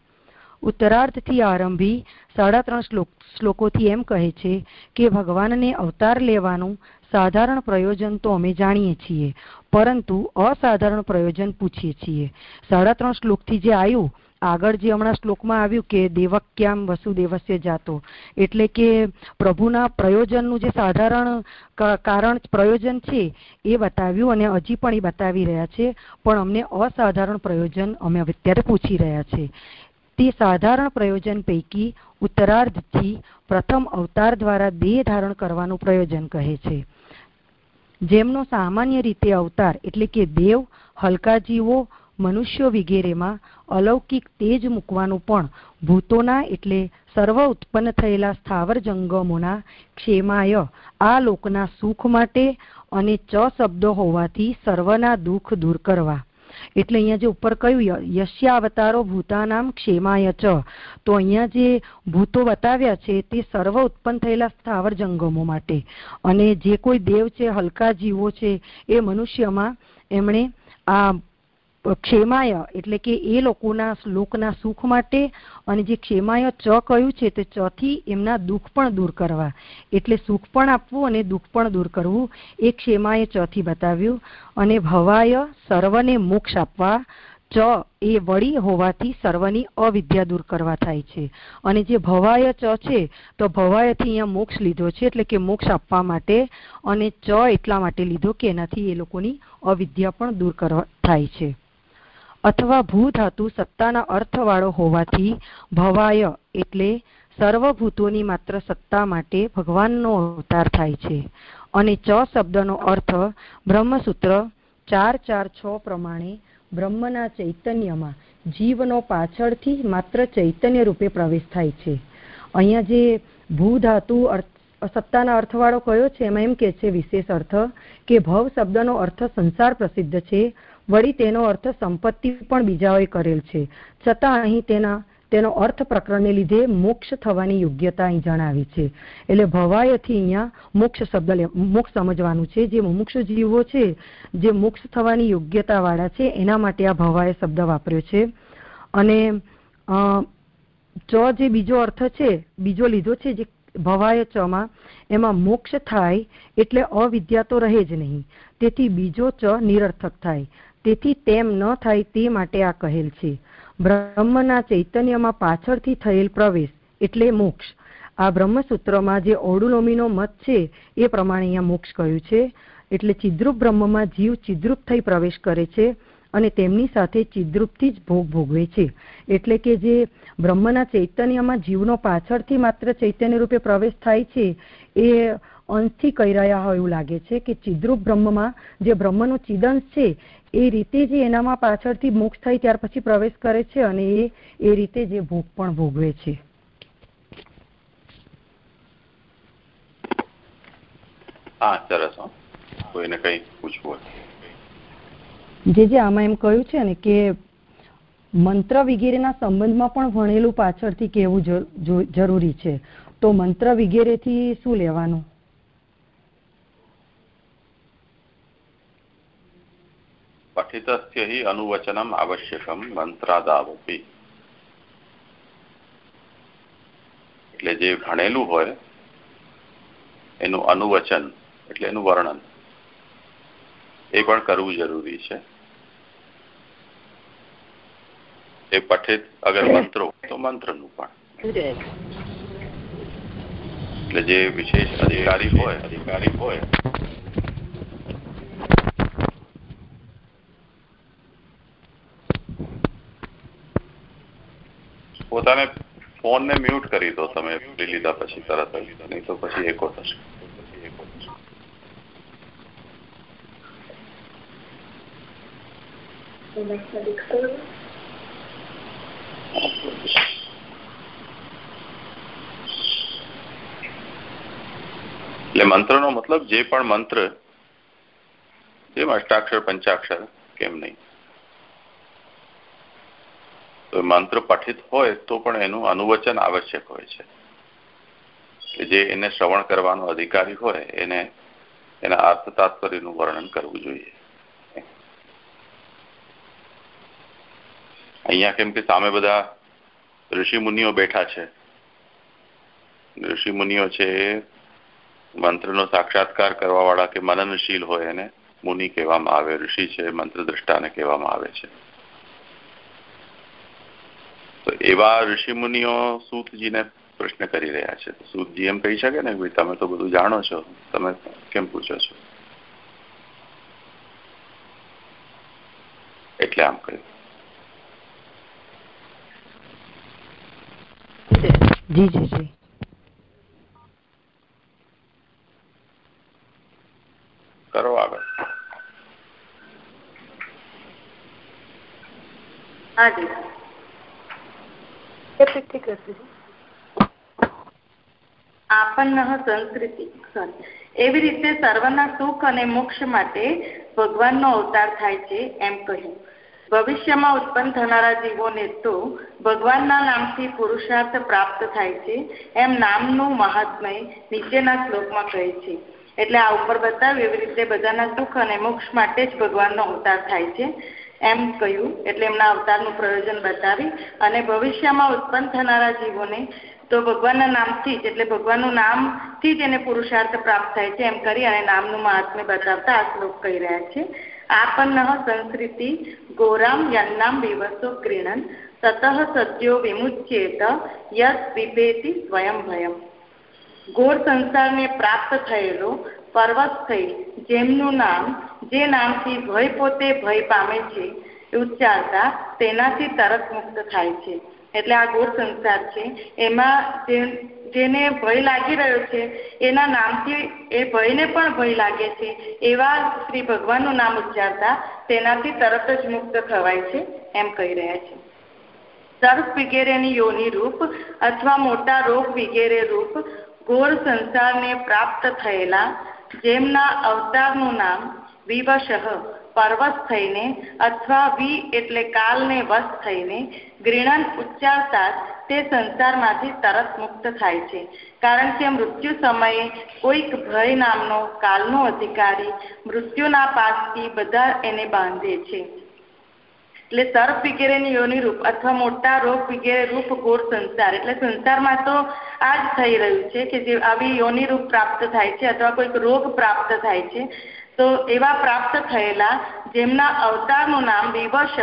ઉત્તરાર્ધથી આરંભી સાડા ત્રણ શ્લોક શ્લોકોથી એમ કહે છે કે ભગવાનને અવતાર લેવાનું સાધારણ પ્રયોજન તો અમે જાણીએ છીએ, પરંતુ અસાધારણ પ્રયોજન પૂછીએ છીએ. સાડા ત્રણ શ્લોકથી જે આવ્યું, આગળ જે હમણાં શ્લોકમાં આવ્યું કે દેવક્યામ વસુદેવસ્ય જાતો, એટલે કે પ્રભુના પ્રયોજનનું જે સાધારણ કારણ પ્રયોજન છે, એ બતાવ્યું અને હજી પણ એ બતાવી રહ્યા છે, પણ અમને અસાધારણ પ્રયોજન અમે અત્યારે પૂછી રહ્યા છે. તે સાધારણ પ્રયોજન પૈકી ઉત્તરાર્ધથી પ્રથમ અવતાર દ્વારા દેહ ધારણ કરવાનું પ્રયોજન કહે છે. જેમનો સામાન્ય રીતે અવતાર એટલે કે દેવ, હલકા જીવો, મનુષ્યો વગેરેમાં અલૌકિક તેજ મૂકવાનું પણ ભૂતોના એટલે સર્વ ઉત્પન્ન થયેલા સ્થાવર જંગમોના ક્ષેમાય આ લોકના સુખ માટે અને ચ શબ્દો હોવાથી સર્વના દુઃખ દૂર કરવા. એટલે અહીંયા જે ઉપર કહ્યું યશ્યા અવતારો ભૂતાનામ ક્ષેમાય ચ. તો અહીંયા જે ભૂતો બતાવ્યા છે, તે સર્વ ઉત્પન્ન થયેલા સ્થાવર જંગમો માટે. અને જે કોઈ દેવ છે, હલકા જીવો છે, એ મનુષ્યમાં એમણે આ ક્ષેમાય, એટલે કે એ લોકોના લોકના સુખ માટે અને જે ક્ષેમાય ચ કહ્યું છે તે ચથી એમના દુઃખ પણ દૂર કરવા. એટલે સુખ પણ આપવું અને દુઃખ પણ દૂર કરવું એ ક્ષેમાય ચથી બતાવ્યું. અને ભવાય સર્વને મોક્ષ આપવા, ચ એ વળી હોવાથી સર્વની અવિદ્યા દૂર કરવા થાય છે. અને જે ભવાય ચ છે, તો ભવાયથી અહીંયા મોક્ષ લીધો છે, એટલે કે મોક્ષ આપવા માટે અને ચ એટલા માટે લીધો કે એનાથી એ લોકોની અવિદ્યા પણ દૂર કરવા થાય છે. અથવા ભૂધાતુ સત્તાના અર્થવાળો હોવાથી ભવાય એટલે સર્વભૂતોની માત્ર સત્તા માટે ભગવાનનો અવતાર થાય છે. અને ચ શબ્દનો અર્થ બ્રહ્મસૂત્ર ચાર ચાર છ પ્રમાણે બ્રહ્મના ચૈતન્યમાં જીવનો પાછળથી માત્ર ચૈતન્ય રૂપે પ્રવેશ થાય છે. અહીંયા જે ભૂધાતુ સત્તાના અર્થવાળો કયો છે એમાં એમ કે છે વિશેષ અર્થ કે ભવ શબ્દનો અર્થ સંસાર પ્રસિદ્ધ છે વળી તેનો અર્થ સંપત્તિ પણ બીજાઓએ કરેલ છે. છતાં અહીં તેના, તેનો અર્થ પ્રકરણને લીધે મોક્ષ થવાની યોગ્યતા અહીં જણાવી છે. એટલે ભવાયથી અહીંયા મોક્ષ શબ્દ મોક્ષ સમજવાનું છે. જે મુમુક્ષ જીવો છે, જે મોક્ષ થવાની યોગ્યતાવાળા છે, એના માટે આ ભવાય શબ્દ વાપર્યો છે. અને ચ જે બીજો અર્થ છે, બીજો લીધો છે જે ભવાય ચમાં એમાં મોક્ષ થાય એટલે અવિદ્યા તો રહે જ નહીં. તેથી બીજો ચ નિરર્થક થાય. તેથી તેમ ન થાય તે માટે આ કહેલ છે. બ્રહ્મના ચૈતન્યમાં પાછળથી થયેલ પ્રવેશ એટલે મોક્ષ. આ બ્રહ્મસૂત્રમાં જે ઓડુલોમીનો મત છે, એ પ્રમાણે અહીંયા મોક્ષ કહ્યું છે. એટલે ચિદ્રુપ બ્રહ્મમાં જીવ ચિદ્રુપ થઈ પ્રવેશ કરે છે અને તેમની સાથે ચિદ્રુપથી જ ભોગ ભોગવે છે. એટલે કે જે બ્રહ્મના ચૈતન્યમાં જીવનો પાછળથી માત્ર ચૈતન્ય રૂપે પ્રવેશ થાય છે, એ અંશથી કહી રહ્યા હોય એવું લાગે છે કે ચિદ્રુપ બ્રહ્મમાં જે બ્રહ્મનો ચિદંશ છે એ રીતે જે એનામાં પાછળથી મોક્ષ થાય ત્યાર પછી પ્રવેશ કરે છે અને એ એ રીતે જે ભોગ પણ ભોગવે છે. હા સરસ કોઈને કઈ પૂછવું જે જે આમાં એમ કહ્યું છે ને કે મંત્ર વગેરેના સંબંધમાં પણ ભણેલું પાછળથી કહેવું જરૂરી છે. તો મંત્ર વગેરેથી શું લેવાનું? પઠિતસ્ય हि અનુવચનમ આવશ્યકમ મંત્રાદાવપી એટલે જે ભણેલું હોય, એનું અનુવચન, એટલે એનું વર્ણન, એ પણ કરવું જરૂરી છે. એ પઠિત અગર મંત્રો તો મંત્રનું પણ. એટલે જે વિશેષ અધિકારી હોય અધિકારી હોય પોતાને ફોન ને મ્યુટ કરી દો તમે લીધા પછી તરત નહીં તો પછી એકો થશે. એટલે મંત્રનો મતલબ જે પણ મંત્ર જેમ અષ્ટાક્ષર, પંચાક્ષર, કેમ નહીં. મંત્ર પઠિત હોય તો પણ એનું અનુવચન આવશ્યક હોય છે. કે જે એને શ્રવણ કરવાનો અધિકારી હોય, એને એના અર્થ તાત્પર્યનું વર્ણન કરવું જોઈએ. અહીંયા કેમ કે સામે બધા ઋષિ મુનિઓ બેઠા છે. ઋષિ મુનિઓ છે મંત્રનો સાક્ષાત્કાર કરવા વાળા કે મનનશીલ હોય એને મુનિ કહેવામાં આવે, ઋષિ છે મંત્ર દ્રષ્ટાને કહેવામાં આવે છે. તો એવા ઋષિ મુનિઓ સૂતજીને પ્રશ્ન કરી રહ્યા છે. સૂતજી એમ કહી શકે ને ભાઈ તમે તો બધું જાણો છો. તમે કેમ પૂછો છો? એટલે આમ કહ્યું. જી જી જી. કરો આગળ. હાજી આપન્ન સંસ્કૃતિ એવી રીતે સર્વના સુખ અને મોક્ષ માટે ભગવાનનો અવતાર થાય છે એમ કહ્યું. ભવિષ્યમાં ઉત્પન્ન થનારા જીવોને તો ભગવાનના નામથી પુરુષાર્થ પ્રાપ્ત થાય છે એમ નામનું મહાત્મય નીચેના શ્લોકમાં કહે છે. એટલે આ ઉપર બતાવ્યું એવી રીતે બધાના સુખ અને મોક્ષ માટે જ ભગવાનનો અવતાર થાય છે. એમ કહ્યું એટલે એમના અવતારનું પ્રયોજન બતાવી અને ભવિષ્યમાં ઉત્પન્ન થનારા જીવોને તો ભગવાનના નામથી જ એટલે ભગવાનનું નામથી જ એને પુરુષાર્થ પ્રાપ્ત થાય છે એમ કરી અને નામનું મહાત્મ્ય બતાવતા આ શ્લોક કહી રહ્યા છે. આપન્ન સંસ્કૃતિ ગોરામ યન્નામ વિવસો ક્રીણન તતઃ સત્યો વિમુચ્યેત યદ વિભેતિ સ્વયં ભયમ. ઘોર સંસારને પ્રાપ્ત થયેલો પર્વત થઈ, જેમનું નામ, જે નામથી ભય પોતે ભય પામે છે ઉચ્ચારતા તેનાથી તરત મુક્ત થાય છે. એટલે આ ગોળ સંસાર છે. એમાં જેને ભય લાગી રહ્યો છે, એના નામથી એ ભયને પણ ભય લાગે છે, એવા શ્રી ભગવાનનું નામ ઉચ્ચારતા તેનાથી તરત જ મુક્ત થવાય છે, એમ કહી રહ્યા છે. સર્પ વગેરેની યોની રૂપ અથવા મોટા રોગ વગેરે રૂપ ગોળ સંસારને પ્રાપ્ત થયેલા જેમના અવતારનું નામ વિવશ પરવશ થઈને અથવા વી એટલે કાલને વશ થઈને ગૃણન ઉચ્ચારતા તે સંસારમાંથી તરત મુક્ત થાય છે. કારણ કે મૃત્યુ સમયે કોઈક ભય નામનો કાલનો અધિકારી મૃત્યુના પાસથી બધા એને બાંધે છે. એટલે સર્પ વિગેરેની યોની રૂપ અથવા મોટા રોગ વિગેરે રૂપ ઘોર સંસાર. એટલે સંસારમાં તો આ જ થઈ રહ્યું છે કે જે આવી યોની રૂપ પ્રાપ્ત થાય છે અથવા કોઈક રોગ પ્રાપ્ત થાય છે. તો એવા પ્રાપ્ત થયેલા જેમના અવતારનું નામ વિવશ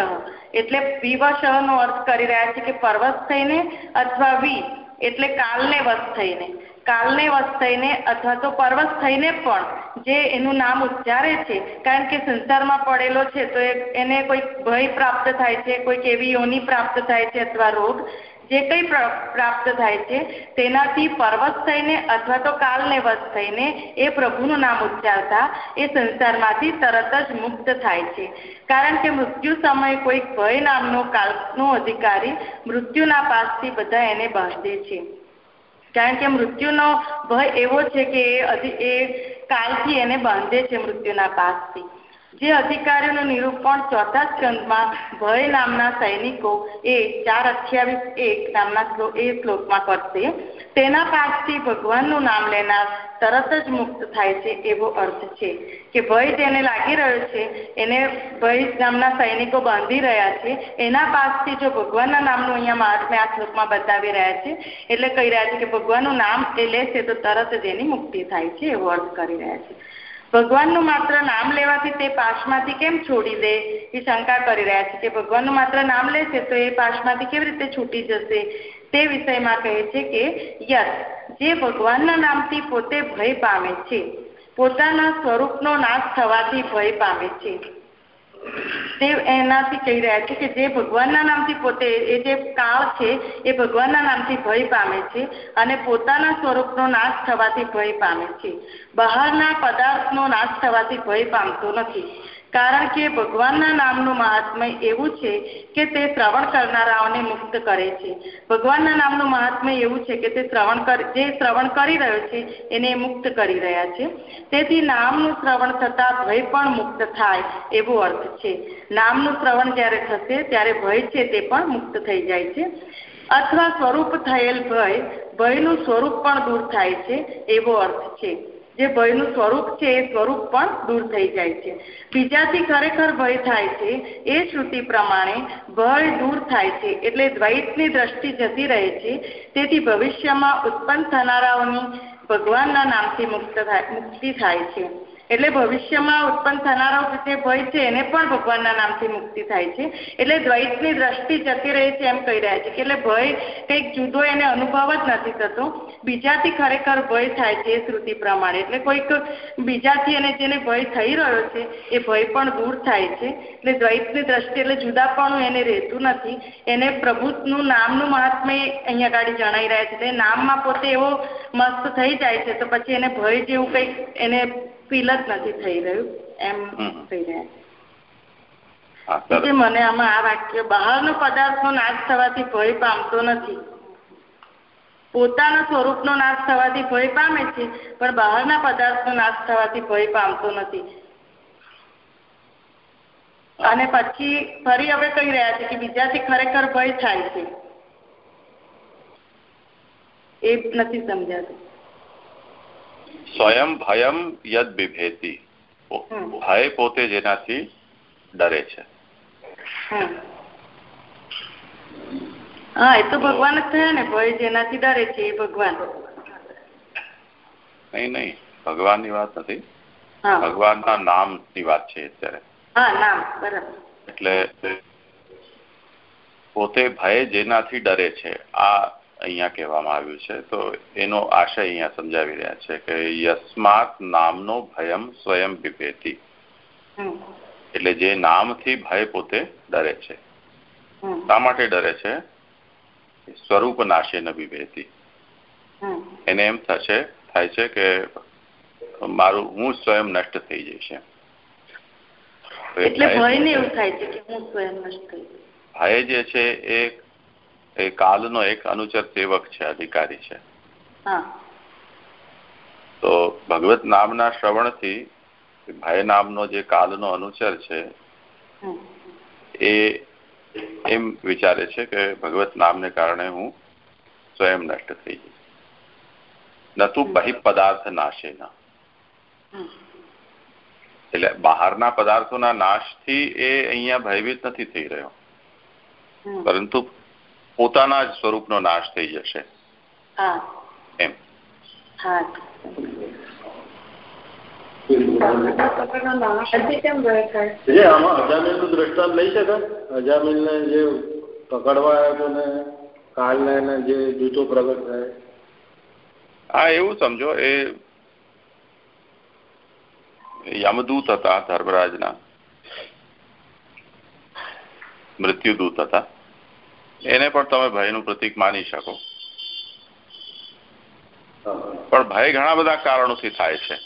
એટલે વિવશ નો અર્થ કરી રહ્યા છે કે પર્વત થઈને અથવા વી, એટલે કાલને થઈને. કાલને વશ થઈને અથવા તો પરવશ થઈને પણ જે એનું નામ ઉચ્ચારે છે, કારણ કે સંસારમાં પડેલો છે, તો એને કોઈક ભય પ્રાપ્ત થાય છે, કોઈક એવી યોની પ્રાપ્ત થાય છે અથવા રોગ જે કંઈ પ્રાપ્ત થાય છે, તેનાથી પરવશ થઈને અથવા તો કાલને વશ થઈને એ પ્રભુનું નામ ઉચ્ચારતા એ સંસારમાંથી તરત જ મુક્ત થાય છે. કારણ કે મૃત્યુ સમયે કોઈક ભય નામનો કાલનો અધિકારી મૃત્યુના પાસથી બધા એને બાંધે છે. કારણ કે મૃત્યુનો ભય એવો છે કે એ કાલથી એને બાંધે છે મૃત્યુના પાસથી. જે અધિકારીઓનું નિરૂપણ ચોથા સ્કંદમાં ભય નામના સૈનિકો એ ચાર અઠ્યાવીસ એક નામના એ શ્લોકમાં કરશે. તેના પાસથી ભગવાનનું નામ લેનાર તરત જ મુક્ત થાય છે એવો અર્થ છે કે ભય જેને લાગી રહ્યો છે, એને ભય નામના સૈનિકો બાંધી રહ્યા છે. એના પાસથી જો ભગવાનના નામનું અહીંયા મહાત્મ્ય આ શ્લોકમાં બતાવી રહ્યા છે, એટલે કહી રહ્યા છે કે ભગવાનનું નામ એ લેશે તો તરત જ એની મુક્તિ થાય છે એવો અર્થ કરી રહ્યા છે. ભગવાનનું માત્ર નામ લેવાથી તે પાશમાંથી કેમ છોડી દે? એ શંકા કરી રહ્યા છે કે ભગવાનનું માત્ર નામ લેશે તો એ પાશમાંથી કેવી રીતે છૂટી જશે? તે વિષયમાં કહે છે કે, યસ, જે ભગવાનના નામથી પોતે ભય પામે છે, પોતાના સ્વરૂપનો નાશ થવાથી ભય પામે છે. તે એનાથી કહી રહ્યા છે કે જે ભગવાનના નામથી પોતે એ જે કાળ છે, એ ભગવાનના નામથી ભય પામે છે અને પોતાના સ્વરૂપનો નાશ થવાથી ભય પામે છે. બહારના પદાર્થનો નાશ થવાથી ભય પામતો નથી. કારણ કે ભગવાનના નામનું મહાત્મય એવું છે કે તે શ્રવણ કરનારાઓને મુક્ત કરે છે. ભગવાનના નામનું મહાત્મય એવું છે કે તે શ્રવણ જે શ્રવણ કરી રહ્યો છે, એને મુક્ત કરી રહ્યા છે. તેથી નામનું શ્રવણ થતાં ભય પણ મુક્ત થાય એવો અર્થ છે. નામનું શ્રવણ જ્યારે થશે, ત્યારે ભય છે તે પણ મુક્ત થઈ જાય છે. અથવા સ્વરૂપ થયેલ ભય, ભયનું સ્વરૂપ પણ દૂર થાય છે એવો અર્થ છે. જે ભયનું સ્વરૂપ છે, એ સ્વરૂપ પણ દૂર થઈ જાય છે. બીજાથી ખરેખર ભય થાય છે, એ શ્રુતિ પ્રમાણે ભય દૂર થાય છે, એટલે દ્વૈતની દ્રષ્ટિ જતી રહે છે. તેથી ભવિષ્યમાં ઉત્પન્ન થનારાઓની ભગવાનના નામથી મુક્ત થાય મુક્તિ થાય છે. એટલે ભવિષ્યમાં ઉત્પન્ન થનારો જે ભય છે, એને પણ ભગવાનના નામથી મુક્તિ થાય છે. એટલે દ્વૈતની દ્રષ્ટિ જતી રહે છે એમ કહી રહ્યા છે કે એટલે ભય કંઈક જુદો એને અનુભવ જ નથી થતો. બીજાથી ખરેખર ભય થાય છે શ્રુતિ પ્રમાણે. એટલે કોઈક બીજાથી અને જેને ભય થઈ રહ્યો છે, એ ભય પણ દૂર થાય છે. એટલે દ્વૈતની દ્રષ્ટિ એટલે જુદાપણું એને રહેતું નથી. એને પ્રભુનું નામનું મહાત્મય અહીંયા આગળ જણાઈ રહ્યા છે. એટલે નામમાં પોતે એવો મસ્ત થઈ જાય છે, તો પછી એને ભય જેવું કંઈક એને ફીલ જ નથી થઈ રહ્યું એમ થઈ રહ્યા. મને આમાં આ વાક્ય બહારનો પદાર્થનો નાશ થવાથી ભય પામતો નથી. પોતાના સ્વરૂપનો નાશ થવાથી ભય પામે છે પણ બહારના પદાર્થનો નાશ થવાથી ભય પામતો નથી. અને પછી ફરી હવે કહી રહ્યા છે કે બીજાથી ખરેખર ભય થાય છે. એ નથી સમજાતું. સ્વયં ભયમ યદ વિભેતી ભય પોતે જેનાથી ડરે છે. હા એ તો ભગવાન જ થયા ને ભય જેનાથી ડરે છે એ ભગવાન. નહીં નહીં ભગવાનની વાત નથી. ભગવાન ના નામની વાત છે અત્યારે. હા નામ બરાબર. એટલે પોતે ભય જેનાથી ડરે છે. આ અહીંયા કહેવામાં આવ્યું છે. તો એનો આશય અહીંયા સમજાવી રહ્યા છે કે યસ્માત નામનો ભયમ સ્વયં વિભેતી એટલે જે નામથી ભય પોતે ડરે છે. શા માટે ડરે છે? સ્વરૂપ નાશે ન વિભેતી એને એમ થશે થાય છે કે મારું હું સ્વયં નષ્ટ થઈ જઈશ એટલે ભય જે છે એ એ કાલનો એક અનુચર સેવક છે અધિકારી છે. તો ભગવત નામના શ્રવણથી ભય નામનો જે કાલનો અનુચર છે એ એમ વિચારે છે કે ભગવત નામને કારણે હું સ્વયં નષ્ટ થઈ જઈશ. નતું બહિ પદાર્થ નાશે ના. એટલે બહારના પદાર્થોના નાશથી એ અહીંયા ભયભીત નથી થઈ રહ્યો. પરંતુ પોતાના જ સ્વરૂપનો નાશ થઈ જશે. એમ. દ્રષ્ટાંત લઈ શકાય અજામિલ ને જે પકડવા આવ્યો ને કાલ ને જે જૂતો પ્રગટ થાય. હા એવું સમજો. એ યમદૂત હતા ધર્મરાજના. મૃત્યુદૂત હતા. એને પણ તમે ભયનું પ્રતિક માની શકો. પણ ભય ઘણા બધા કારણોથી થાય છે.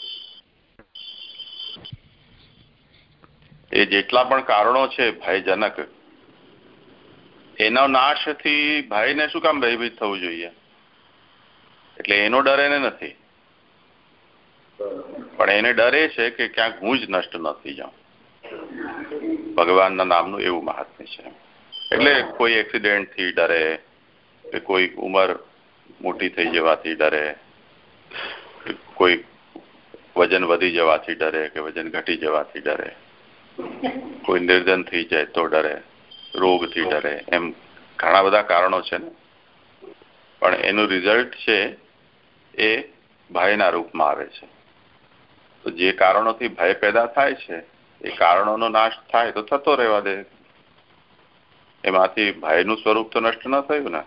એ જેટલા પણ કારણો છે ભયજનક, એનો નાશથી ભયને શું કામ ભયભીત થવું જોઈએ? એટલે એનો ડર એને નથી. પણ એને ડરે છે કે ક્યાંક હું જ નષ્ટ ન થઈ જાઉં. ભગવાનના નામનું એવું મહાત્મ્ય છે. એટલે કોઈ એક્સિડન્ટથી ડરે કે કોઈ ઉંમર મોટી થઈ જવાથી ડરે કોઈ વજન વધી જવાથી ડરે કે વજન ઘટી જવાથી ડરે. કોઈ નિર્ધન થઈ જાય તો ડરે, રોગથી ડરે, એમ ઘણા બધા કારણો છે ને. પણ એનું રિઝલ્ટ છે એ ભયના રૂપમાં આવે છે. તો જે કારણોથી ભય પેદા થાય છે, એ કારણોનો નાશ થાય તો થતો રહેવા દે. એમાંથી ભયનું સ્વરૂપ તો નષ્ટ ન થયું ને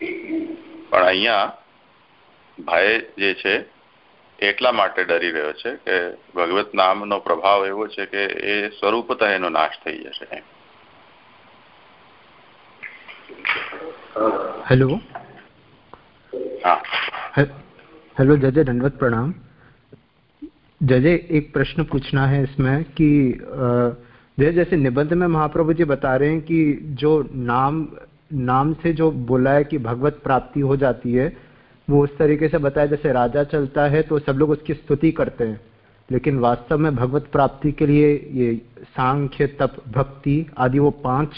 પણ અહીંયા ભય જે છે એટલા માટે ડરી રહ્યો છે કે ભગવત નામનો પ્રભાવ એવો છે કે એ સ્વરૂપત એનો નાશ થઈ જશે हेलो हाँ हेलो जजय दंडवत प्रणाम जजय एक प्रश्न पूछना है इसमें कि जय जैसे निबंध में महाप्रभु जी बता रहे हैं कि जो नाम नाम से जो बोला है कि भगवत प्राप्ति हो जाती है, वो उस तरीके से बताया, जैसे राजा चलता है तो सब लोग उसकी स्तुति करते हैं। लेकिन वास्तव में भगवत प्राप्ति के लिए ये सांख्य, तप, भक्ति आदि वो पाँच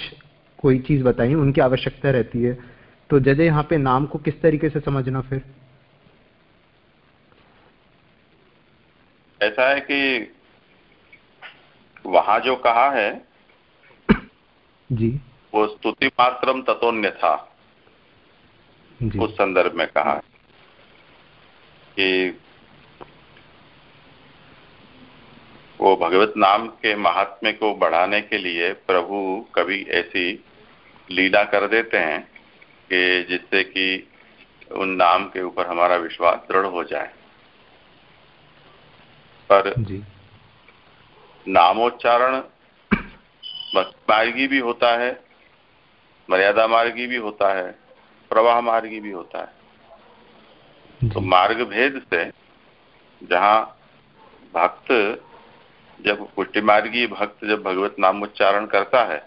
कोई चीज़ बताई, उनकी आवश्यकता रहती है। तो जजे यहाँ पे नाम को किस तरीके से समझना फिर? ऐसा है कि वहाँ जो कहा है जी। वो स्तुति मात्रम तत्न्य था उस संदर्भ में कहा है कि वो भगवत नाम के महात्म्य को बढ़ाने के लिए प्रभु कभी ऐसी लीला कर देते हैं कि जिससे कि उन नाम के ऊपर हमारा विश्वास दृढ़ हो जाए। पर जी। नामोच्चारण मार्गी भी होता है मर्यादा मार्गी भी होता है प्रवाह मार्गी भी होता है। तो मार्ग भेद से जहाँ भक्त जब पुष्टि मार्गी भक्त जब भगवत नाम उच्चारण करता है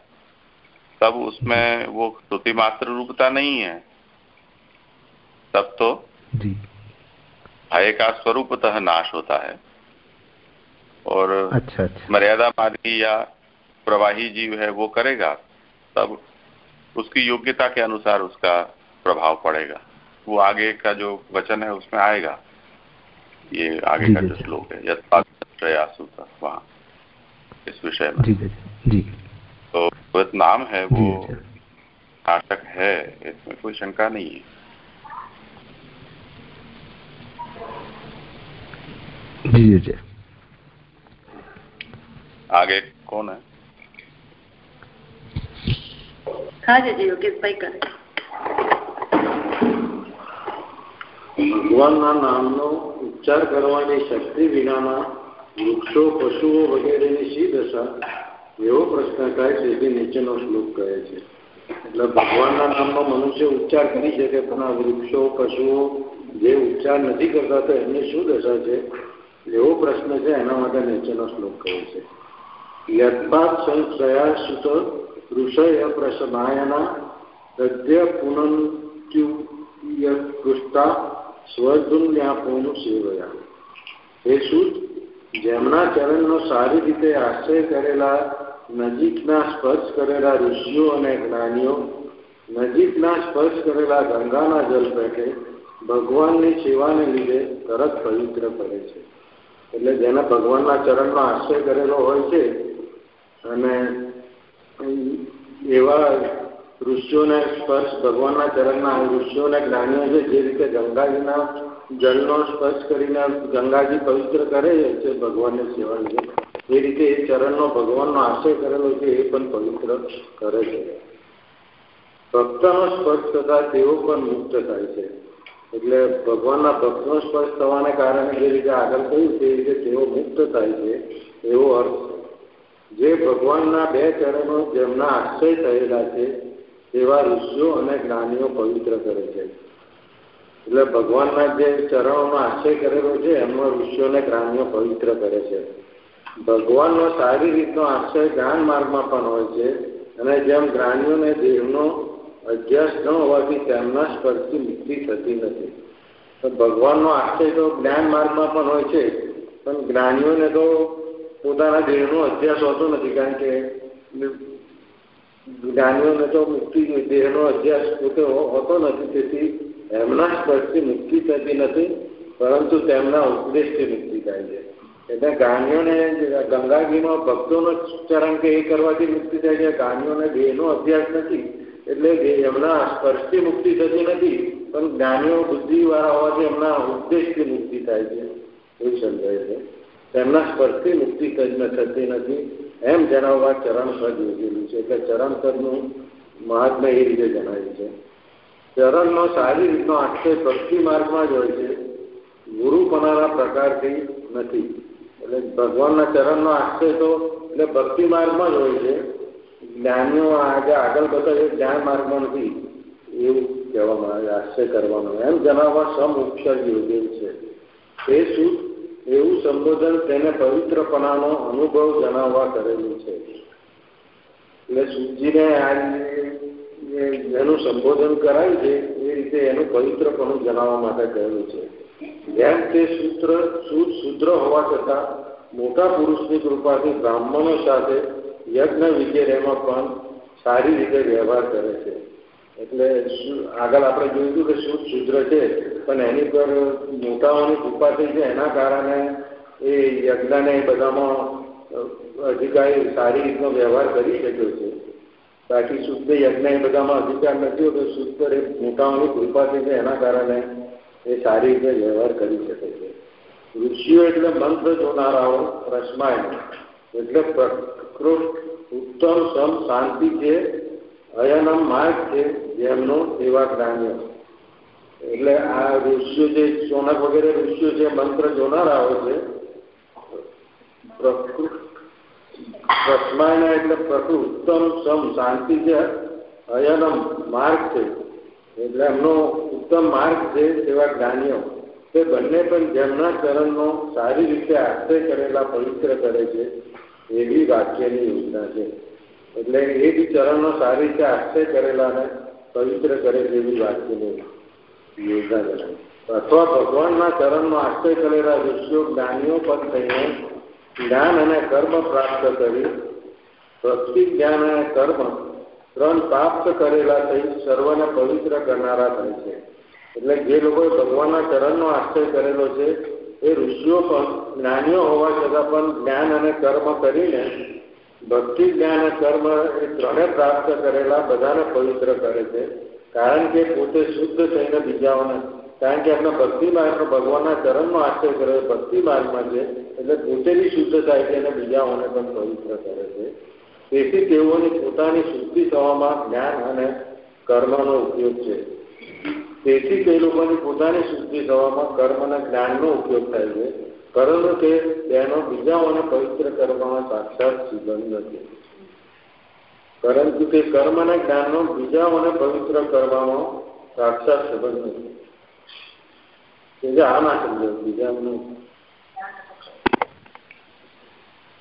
तब उसमें वो स्तुति मात्र रूपता नहीं है। तब तो भय का स्वरूपतः नाश होता है। और अच्छा अच्छा। मर्यादा मार्गी या प्रवाही जीव है वो करेगा तब उसकी योग्यता के अनुसार उसका प्रभाव पड़ेगा। वो आगे का जो वचन है उसमें आएगा। ये आगे का जो श्लोक है यथासु का वहाँ इस विषय में। जी जी तो नाम है वो नाटक है इसमें कोई शंका नहीं है। जी जी। आगे कौन है हाँ जी योगेश भाई करे ભગવાનના નામનો ઉચ્ચાર કરવાની શક્તિ વિનાના વૃક્ષો પશુઓ વગેરેની શી દશા એવો પ્રશ્ન થાય તેથી નીચેનો શ્લોક કહે છે એટલે ભગવાનના નામનો મનુષ્ય ઉચ્ચાર કરી શકે પણ આ વૃક્ષો પશુઓ જે ઉચ્ચાર નથી કરતા તો એમની શું દશા છે એવો પ્રશ્ન છે એના માટે નીચેનો શ્લોક કહે છે સુત ઋષય પ્રસમાયના સદ્ય પુનંત્યુપૃષ્ટા સ્વધુન્યાપોનું સેવયા હે શુદ્ધ જેમના ચરણનો સારી રીતે આશ્રય કરેલા, નજીકના સ્પર્શ કરેલા ઋષિઓ અને જ્ઞાનીઓ, નજીકના સ્પર્શ કરેલા ગંગાના જલ પેટે ભગવાનની સેવાને લીધે તરત પવિત્ર કરે છે. એટલે જેને ભગવાનના ચરણનો આશ્રય કરેલો હોય છે અને એવા ઋષિઓને સ્પર્શ, ભગવાનના ચરણના ઋષિઓને જ્ઞાનીઓ છે, જે રીતે ગંગાજીના જળનો સ્પર્શ કરીને ગંગાજી પવિત્ર કરે છે ભગવાનની સેવા લીધે એ રીતે એ ચરણનો ભગવાનનો આશ્રય કરેલો છે, એ પણ પવિત્ર કરે છે. ભક્તનો સ્પર્શ થતા તેઓ પણ મુક્ત થાય છે. એટલે ભગવાનના ભક્તનો સ્પર્શ થવાને કારણે જે રીતે આગળ કહ્યું તે રીતે તેઓ મુક્ત થાય છે, એવો અર્થ જે ભગવાનના બે ચરણો જેમના આશ્રય થયેલા છે તેવા ઋષિઓ અને જ્ઞાનીઓ પવિત્ર કરે છે. એટલે ભગવાનના જે ચરણોનો આશ્રય કરેલો છે, એમાં ઋષિઓને જ્ઞાનીઓ પવિત્ર કરે છે. ભગવાનનો સારી રીતનો આશ્રય જ્ઞાન માર્ગમાં પણ હોય છે, અને જેમ જ્ઞાનીઓને દેહનો અભ્યાસ ન હોવાથી તેમના સ્પર્શથી મુક્તિ થતી નથી. તો ભગવાનનો આશ્રય તો જ્ઞાન માર્ગમાં પણ હોય છે, પણ જ્ઞાનીઓને તો પોતાના દેહનો અભ્યાસ હોતો નથી, કારણ કે જ્ઞાનીઓને તો મુક્તિ દેહનો અભ્યાસ પોતે હોતો નથી, તેથી એમના સ્પર્શથી મુક્તિ થતી નથી, પરંતુ તેમના ઉપદેશથી મુક્તિ થાય છે. એટલે ગાંધીઓને ગંગાજીમાં ભક્તોનો ચરણ કે એ કરવાથી મુક્તિ થાય છે ગાંધીઓને દેહનો અભ્યાસ નથી, એટલે એમના સ્પર્શથી મુક્તિ થતી નથી, પણ જ્ઞાનીઓ બુદ્ધિવાળા હોવાથી એમના ઉપદેશથી મુક્તિ થાય છે. એવું સમજાય છે. તેમના સ્પર્શથી મુક્તિ થતી નથી. એમ જણાવવા ચરણ પદ યોજેલું છે. એટલે ચરણ પદનું મહાત્મા એ રીતે જણાવ્યું છે. ચરણનો સારી રીતનો આક્ષેપ ભક્તિ માર્ગમાં જ હોય છે. ગુરુપણાના પ્રકારથી નથી. એટલે ભગવાનના ચરણનો આક્ષેપ તો એટલે ભક્તિ માર્ગમાં જ હોય છે. જ્ઞાનીઓ આજે આગળ બધા એ જ્ઞાન માર્ગમાં નથી. એવું કહેવામાં આવે આશ્ચર્ય કરવાનો એમ જણાવવા સમ ઉપસર્ગ યોગેલ છે. તે શું એવું સંબોધન તેને પવિત્રપણાનો અનુભવ જણાવવા કરેલું છે. એટલે સૂજીને આ જેનું સંબોધન કરાય છે, એ રીતે એનું પવિત્રપણું જણાવવા માટે કહેલું છે. જેમ તે સૂત્ર શુદ્ર હોવા છતાં મોટા પુરુષની કૃપાથી બ્રાહ્મણો સાથે યજ્ઞ વિજયમાં પણ સારી રીતે વ્યવહાર કરે છે. એટલે આગળ આપણે જોયું કે શુદ્ધ શુદ્ર છે, પણ એની પર મોટાઓની કૃપા થઈ છે, એના કારણે એ યજ્ઞને બધામાં અધિકારી સારી રીતનો વ્યવહાર કરી શક્યો છે. બાકી શુદ્ધ યજ્ઞ એ બધામાં અધિકાર નથી હોતો, શુદ્ધ પર એ મોટાઓની કૃપા થઈ છે, એના કારણે એ સારી રીતે વ્યવહાર કરી શકે છે. ઋષિઓ એટલે મંત્ર જોનારાઓ રસમાય એટલે પ્રકૃત, ઉત્તમ, સમ, શાંતિ છે અયનમ માર્ગ છે જેમનો સેવા જ્ઞાનીઓ એટલે આ ઋષિઓ જે સોનક વગેરે ઋષિઓ છે મંત્ર જોનારાઓ છે પ્રકૃત એટલે પ્રકૃત ઉત્તમ, સમ, શાંતિ છે, અયનમ માર્ગ છે. એટલે એમનો ઉત્તમ માર્ગ છે સેવા જ્ઞાનીઓ તે બંને પણ જેમના ચરણનો સારી રીતે આશ્રય કરેલા પવિત્ર કરે છે, એવી વાક્યની યોજના છે. એટલે એ બી ચરણનો સારી રીતે આશ્રય કરેલાને પવિત્ર કરે તેવી વાક્યની યોજના જણાવી અથવા ભગવાનના ચરણનો આશ્રય કરેલા ઋષિઓ, જ્ઞાનીઓ પણ થઈને જ્ઞાન અને કર્મ પ્રાપ્ત કરી, ભક્તિ, જ્ઞાન અને કર્મ ત્રણ પ્રાપ્ત કરેલા થઈ સર્વને પવિત્ર કરનારા થાય છે. એટલે જે લોકોએ ભગવાનના ચરણનો આશ્રય કરેલો છે, એ ઋષિઓ પણ, જ્ઞાનીઓ હોવા છતાં પણ જ્ઞાન અને કર્મ કરીને ભક્તિ જ્ઞાન કર્મ એ ત્રણે પ્રાપ્ત કરેલા બધાને પવિત્ર કરે છે. કારણ કે પોતે શુદ્ધ થઈને બીજાઓને કારણ કે આપણે ભક્તિ માર્ગ ભગવાનના ચરણનો આશ્રય કરે ભક્તિ માર્ગમાં છે, એટલે પોતે બી શુદ્ધ થાય છે અને બીજાઓને પણ પવિત્ર કરે છે. તેથી તેઓની પોતાની શુદ્ધિ થવામાં જ્ઞાન અને કર્મનો ઉપયોગ છે. તેથી તે લોકોની પોતાની શુદ્ધિ થવામાં કર્મ અને જ્ઞાનનો ઉપયોગ થાય છે. પરંતુ તે તેનો બીજાઓને પવિત્ર કરવામાં સાક્ષાત સંબંધ નથી. પરંતુ તે કર્મ અને જ્ઞાનનો બીજાઓને પવિત્ર કરવામાં સાક્ષાત સંબંધ નથી. એટલે આ ના સમજો બીજાનું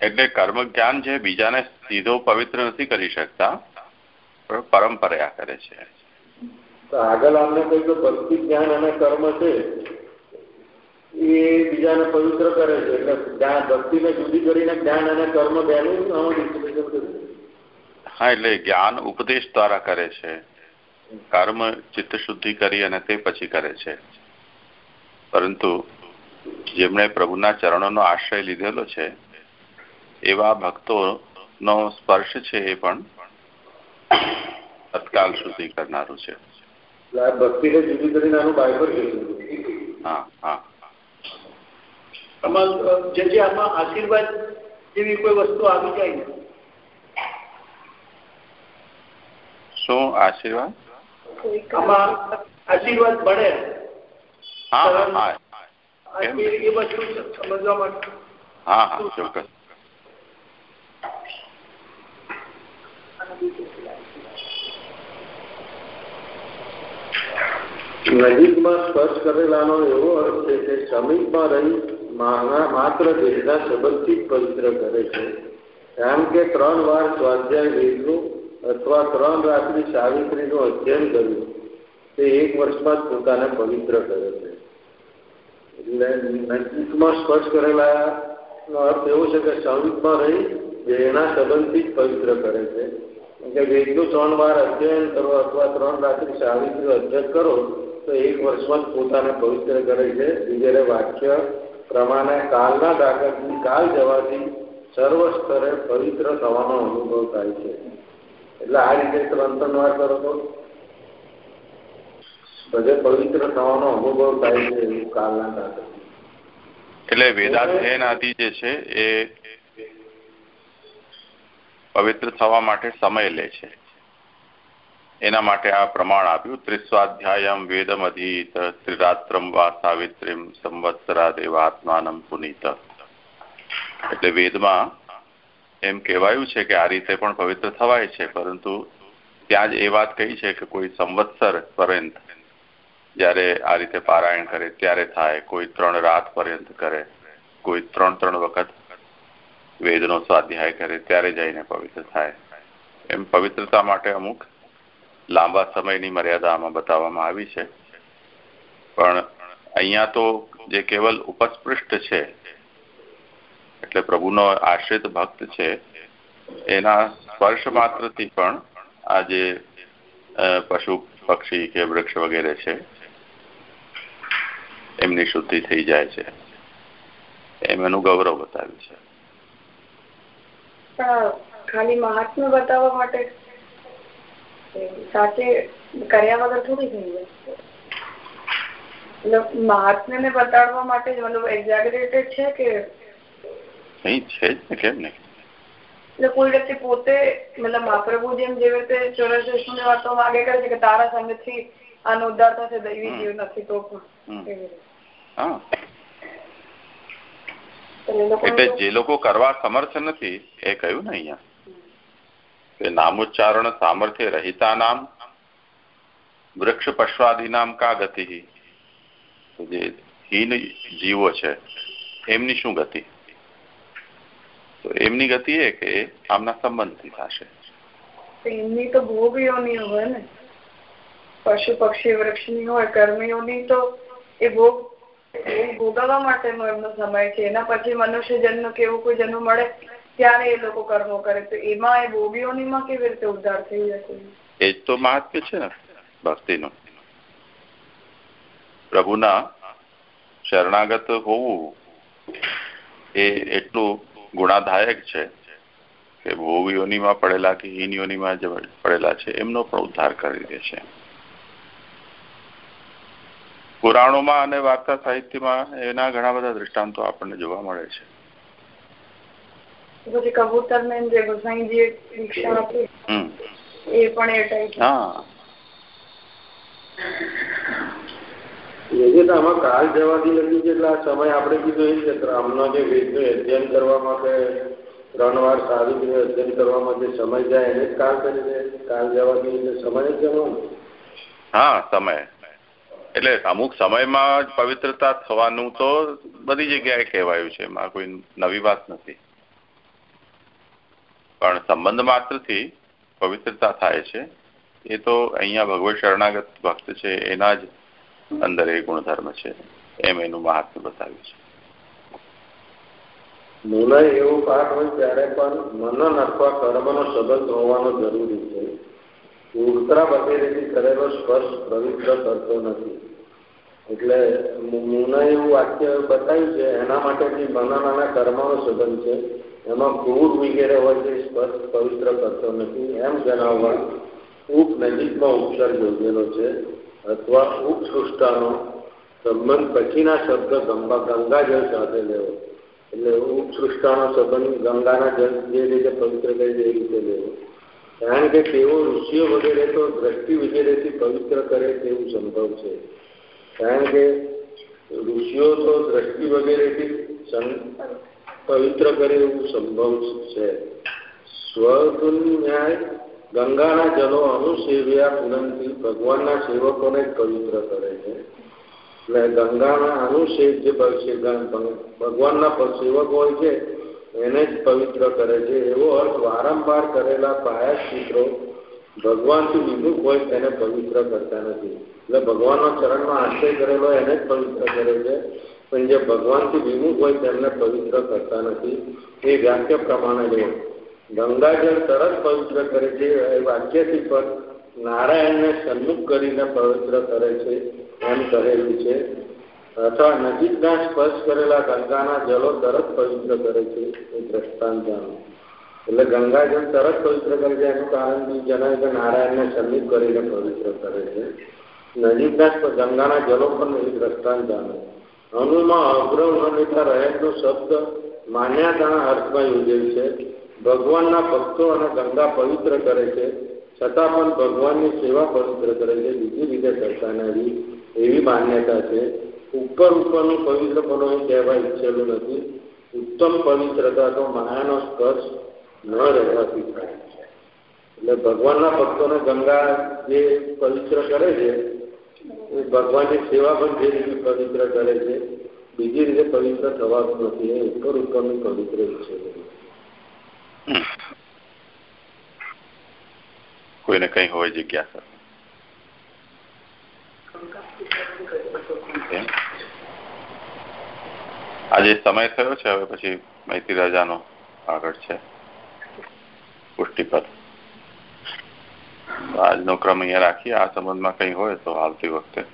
એટલે કર્મ જ્ઞાન છે બીજાને સીધો પવિત્ર નથી કરી શકતા પરંપરા કરે છે. આગળ આપણે કહ્યું ભક્તિ જ્ઞાન અને કર્મ છે. એ બીજાને પવિત્ર કરે છે. એટલે જ્ઞાન ભક્તિને જુદી કરીને જ્ઞાન અને કર્મ બેનું હા એટલે જ્ઞાન ઉપદેશ દ્વારા કરે છે. કર્મ ચિત્ત શુદ્ધિ કરી અને તે પછી કરે છે. પરંતુ જેમણે પ્રભુના ચરણોનો આશ્રય લીધેલો છે એવા ભક્તોનો સ્પર્શ છે એ પણ તત્કાલ શુદ્ધિ કરનારું છે. ભક્તિને જુદી કરીને આનું બાયબર હા હા. આમાં જે જે આમાં આશીર્વાદ જેવી કોઈ વસ્તુ આવી જાય ને. શું? આશીર્વાદ? આમાં આશીર્વાદ મળે. હા હા એ વસ્તુ સમજવા માટે. હા હા ચોક્કસ. નજીકમાં સ્પર્શ કરેલાનો એવો અર્થ છે કે સમીપમાં રહી માત્ર દેહના સંબંધથી પવિત્ર કરે છે. કારણ કે ત્રણ વાર સ્વાધ્યાય વેદનું અથવા ત્રણ રાત્રિ સાવિત્રીનું અધ્યયન કર્યું, તે એક વર્ષમાં પોતાને પવિત્ર કરે છે. એટલે નજીકમાં સ્પર્શ કરેલા અર્થ એવો છે કે સમીપમાં રહી દેહના સંબંધથી જ પવિત્ર કરે છે. કે વેદનું ત્રણ વાર અધ્યયન કરો અથવા ત્રણ રાત્રિ સાવિત્રી અધ્યયન કરો, તો એક વર્ષમાં જ પોતાને પવિત્ર કરે છે. વગેરે વાક્ય પ્રમાણે કાલના દાખલથી કાલ જવાથી સર્વ સ્તરે પવિત્ર થવાનો અનુભવ થાય છે. એટલે આ રીતે ત્રણ કરો તો. બધે પવિત્ર થવાનો અનુભવ થાય છે એવું કાલના દાખલ એટલે વેદાધ્યયન આદિ જે છે એ પવિત્ર થવા માટે સમય લે છે. એના માટે આ પ્રમાણ આપ્યું. ત્રિસ્વાધ્યાયમ વેદમ અધીત ત્રિરાત્રમ વા સાવિત્રીમ સંવત્સરા દેવાત્માનમ પુનીત. એટલે વેદમાં એમ કહેવાયું છે કે આ રીતે પણ પવિત્ર થવાય છે, પરંતુ ત્યાં જ એ વાત કહી છે કે કોઈ સંવત્સર પર્યંત જ્યારે આ રીતે પારાયણ કરે, ત્યારે થાય. કોઈ ત્રણ રાત પર્યંત કરે, કોઈ ત્રણ ત્રણ વખત વેદનો સ્વાધ્યાય કરે, ત્યારે જઈને પવિત્ર થાય. એમ પવિત્રતા માટે અમુક લાંબા સમયની મર્યાદા આમાં બતાવવામાં આવી છે. પણ અહીંયા તો જે કેવલ ઉપસ્પૃષ્ટ છે, એટલે પ્રભુનો આશ્રિત ભક્ત છે, એના સ્પર્શ માત્રથી પણ આ જે પશુ પક્ષી કે વૃક્ષ વગેરે છે, એમની શુદ્ધિ થઈ જાય છે. એમ એનું ગૌરવ બતાવ્યું છે. ખાલી મહાત્મ્ય બતાવવા માટે સાચે કર્યા વગર થોડી થઈ જાય મહાત્મ્ય ને બતાડવા માટે મતલબ એક્ઝાગરેટેડ છે કે નહીં છે જ કેમ નહીં? એટલે કોઈ વ્યક્તિ પોતે મતલબ મહાપ્રભુ જેમ જેવી રીતે ચોરસની વાતો માગે કરે છે કે તારા સંગતથી આનો ઉદ્ધાર થશે દૈવી જીવ નથી તો પણ જે લોકો કરવા સમર્થ નથી એ કહ્યું ને અહીંયા? કે નામોચ્ચારણ સામર્થ્ય રહિતા નામ વૃક્ષ પશ્વાદી નામ કા ગતિ? જે હીન જીવો છે, એમની શું ગતિ? તો એમની ગતિ એ કે આમના સંબંધથી થશે. એમની તો ભોગીઓની હોય ને. પશુ પક્ષી વૃક્ષની હોય, કર્મીઓની તો એ ભોગ ભોગવવા માટેનો એમનો સમય છે. એના પછી મનુષ્ય કે એવું કોઈ જન્મ મળે? ત્યારે એ લોકો કર્મો કરે તો એમાં એ ભોગીઓનીમાં કેવી રીતે ઉદ્ધાર થઈ જશે? એ જ તો મહાત્મ્ય છે ને, ભક્તિનું. પ્રભુના શરણાગત હોવું એ એટલું ગુણાદાયક છે કે ભોગ યોનીમાં પડેલા કે હીન યોનીમાં જે પડેલા છે, એમનો પણ ઉદ્ધાર કરી દે છે. પુરાણોમાં અને વાર્તા સાહિત્યમાં એના ઘણા બધા દ્રષ્ટાંતો આપણને જોવા મળે છે. પછી કબૂતર ને જે ગોસાઈજી દીક્ષા આપી એ પણ એ ટાઈપ હા આમાં કાલ જવાથી લખ્યું છે એટલે આ સમય આપણે કીધું એ છે રામનો જે વેદનું અધ્યયન કરવા માટે ત્રણ વાર સારું અધ્યયન કરવા માટે સમય જાય એને જ કાલ કરી દે કાલ જવાથી એટલે સમય જ જવાનો. હા સમય. એટલે અમુક સમયમાં પવિત્રતા થવાનું તો બધી જગ્યાએ કહેવાયું છે એમાં કોઈ નવી વાત નથી. પણ સંબંધ માત્રથી પવિત્રતા થાય છે. એ તો અહીંયા ભગવત શરણાગત ભક્ત છે, એના જ અંદર એ ગુણધર્મ છે, એમ એનું મહાત્મ્ય બતાવ્યું છે. પણ મનન અથવા કર્મનો સંબંધ હોવાનો જરૂરી છે. કરેલો સ્પર્શ પવિત્ર કરતો નથી. એટલે મુનય એવું વાક્ય બતાવ્યું છે, એના માટેથી મનન અને કર્મનો સંબંધ છે એમાં ક્રૂર વગેરે હોય છે, સ્પષ્ટ પવિત્ર કરતો નથી. એમ જણાવવા ઉપ નજીકમાં ઉપસર્ગ યોજેલો છે અથવા ઉપસૃષ્ટાનો સંબંધ પછીના શબ્દ ગંગા ગંગાજળ સાથે લેવો. એટલે ઉપસૃષ્ટાનો સંબંધ ગંગાના જળ જે રીતે પવિત્ર કરે છે એ રીતે લેવો. કારણ કે તેઓ ઋષિઓ વગેરે તો દ્રષ્ટિ વગેરેથી પવિત્ર કરે તેવું સંભવ છે. કારણ કે ઋષિઓ તો દ્રષ્ટિ વગેરેથી પવિત્ર કરે એવું સંભવ છે. સ્વતુલ ન્યાય ગંગાના જલો અનુસેવ્યા પૂનમથી ભગવાનના સેવકોને પવિત્ર કરે છે. એટલે ગંગાના અનુસેવ જે ભગવાનના સેવક હોય છે, એને જ પવિત્ર કરે છે. એવો અર્થ વારંવાર કરેલા પાયાશ્ચિત્રો ભગવાનથી વિમુખ હોય તેને પવિત્ર કરતા નથી. એટલે ભગવાનના ચરણમાં આશ્રય કરેલો એને જ પવિત્ર કરે છે. પણ જે ભગવાનથી વિમુખ હોય તેમને પવિત્ર કરતા નથી. એ વાક્ય પ્રમાણે લેવું ગંગાજળ તરત પવિત્ર કરે છે, એ વાક્યથી પણ નારાયણને સન્મુખ કરીને પવિત્ર કરે છે એમ કહેલું છે. અથવા નજીકના સ્પર્શ કરેલા ગંગાના જલો તરત પવિત્ર કરે છે, એ દ્રષ્ટાંત જાણો. એટલે ગંગાજળ તરત પવિત્ર કરે છે, એનું કારણ બી જણાય કે નારાયણને સન્મુખ કરીને પવિત્ર કરે છે. નજીકના ગંગાના જલો પણ એ દ્રષ્ટાંત જાણો. અનુમાં અગ્રહ રહેતા રહેલો શબ્દ માન્યાતાના અર્થમાં યોજેલ છે. ભગવાનના ભક્તો અને ગંગા પવિત્ર કરે છે. છતાં પણ ભગવાનની સેવા પવિત્ર કરે છે. બીજી રીતે કરતા નથી એવી માન્યતા છે. ઉપર ઉપરનું પવિત્ર પણ એ કહેવા ઈચ્છેલું નથી. ઉત્તમ પવિત્રતા તો માયાનો સ્પર્શ ન રહેવાથી થાય છે. એટલે ભગવાનના ભક્તોને ગંગા જે પવિત્ર કરે છે ભગવાનની સેવા પણ જે રીતે પવિત્ર કરે છે, બીજી રીતે પવિત્ર થવાતું નથી ઉપર ઉપરનું પવિત્ર છે. કોઈને કઈ હોય જગ્યા? આજે સમય થયો છે, હવે પછી મૈત્રી રાજાનો આગળ છે પુષ્ટિપદ આજનો ક્રમ અહીંયા રાખીએ આ સંબંધમાં કઈ હોય તો આવતી વખતે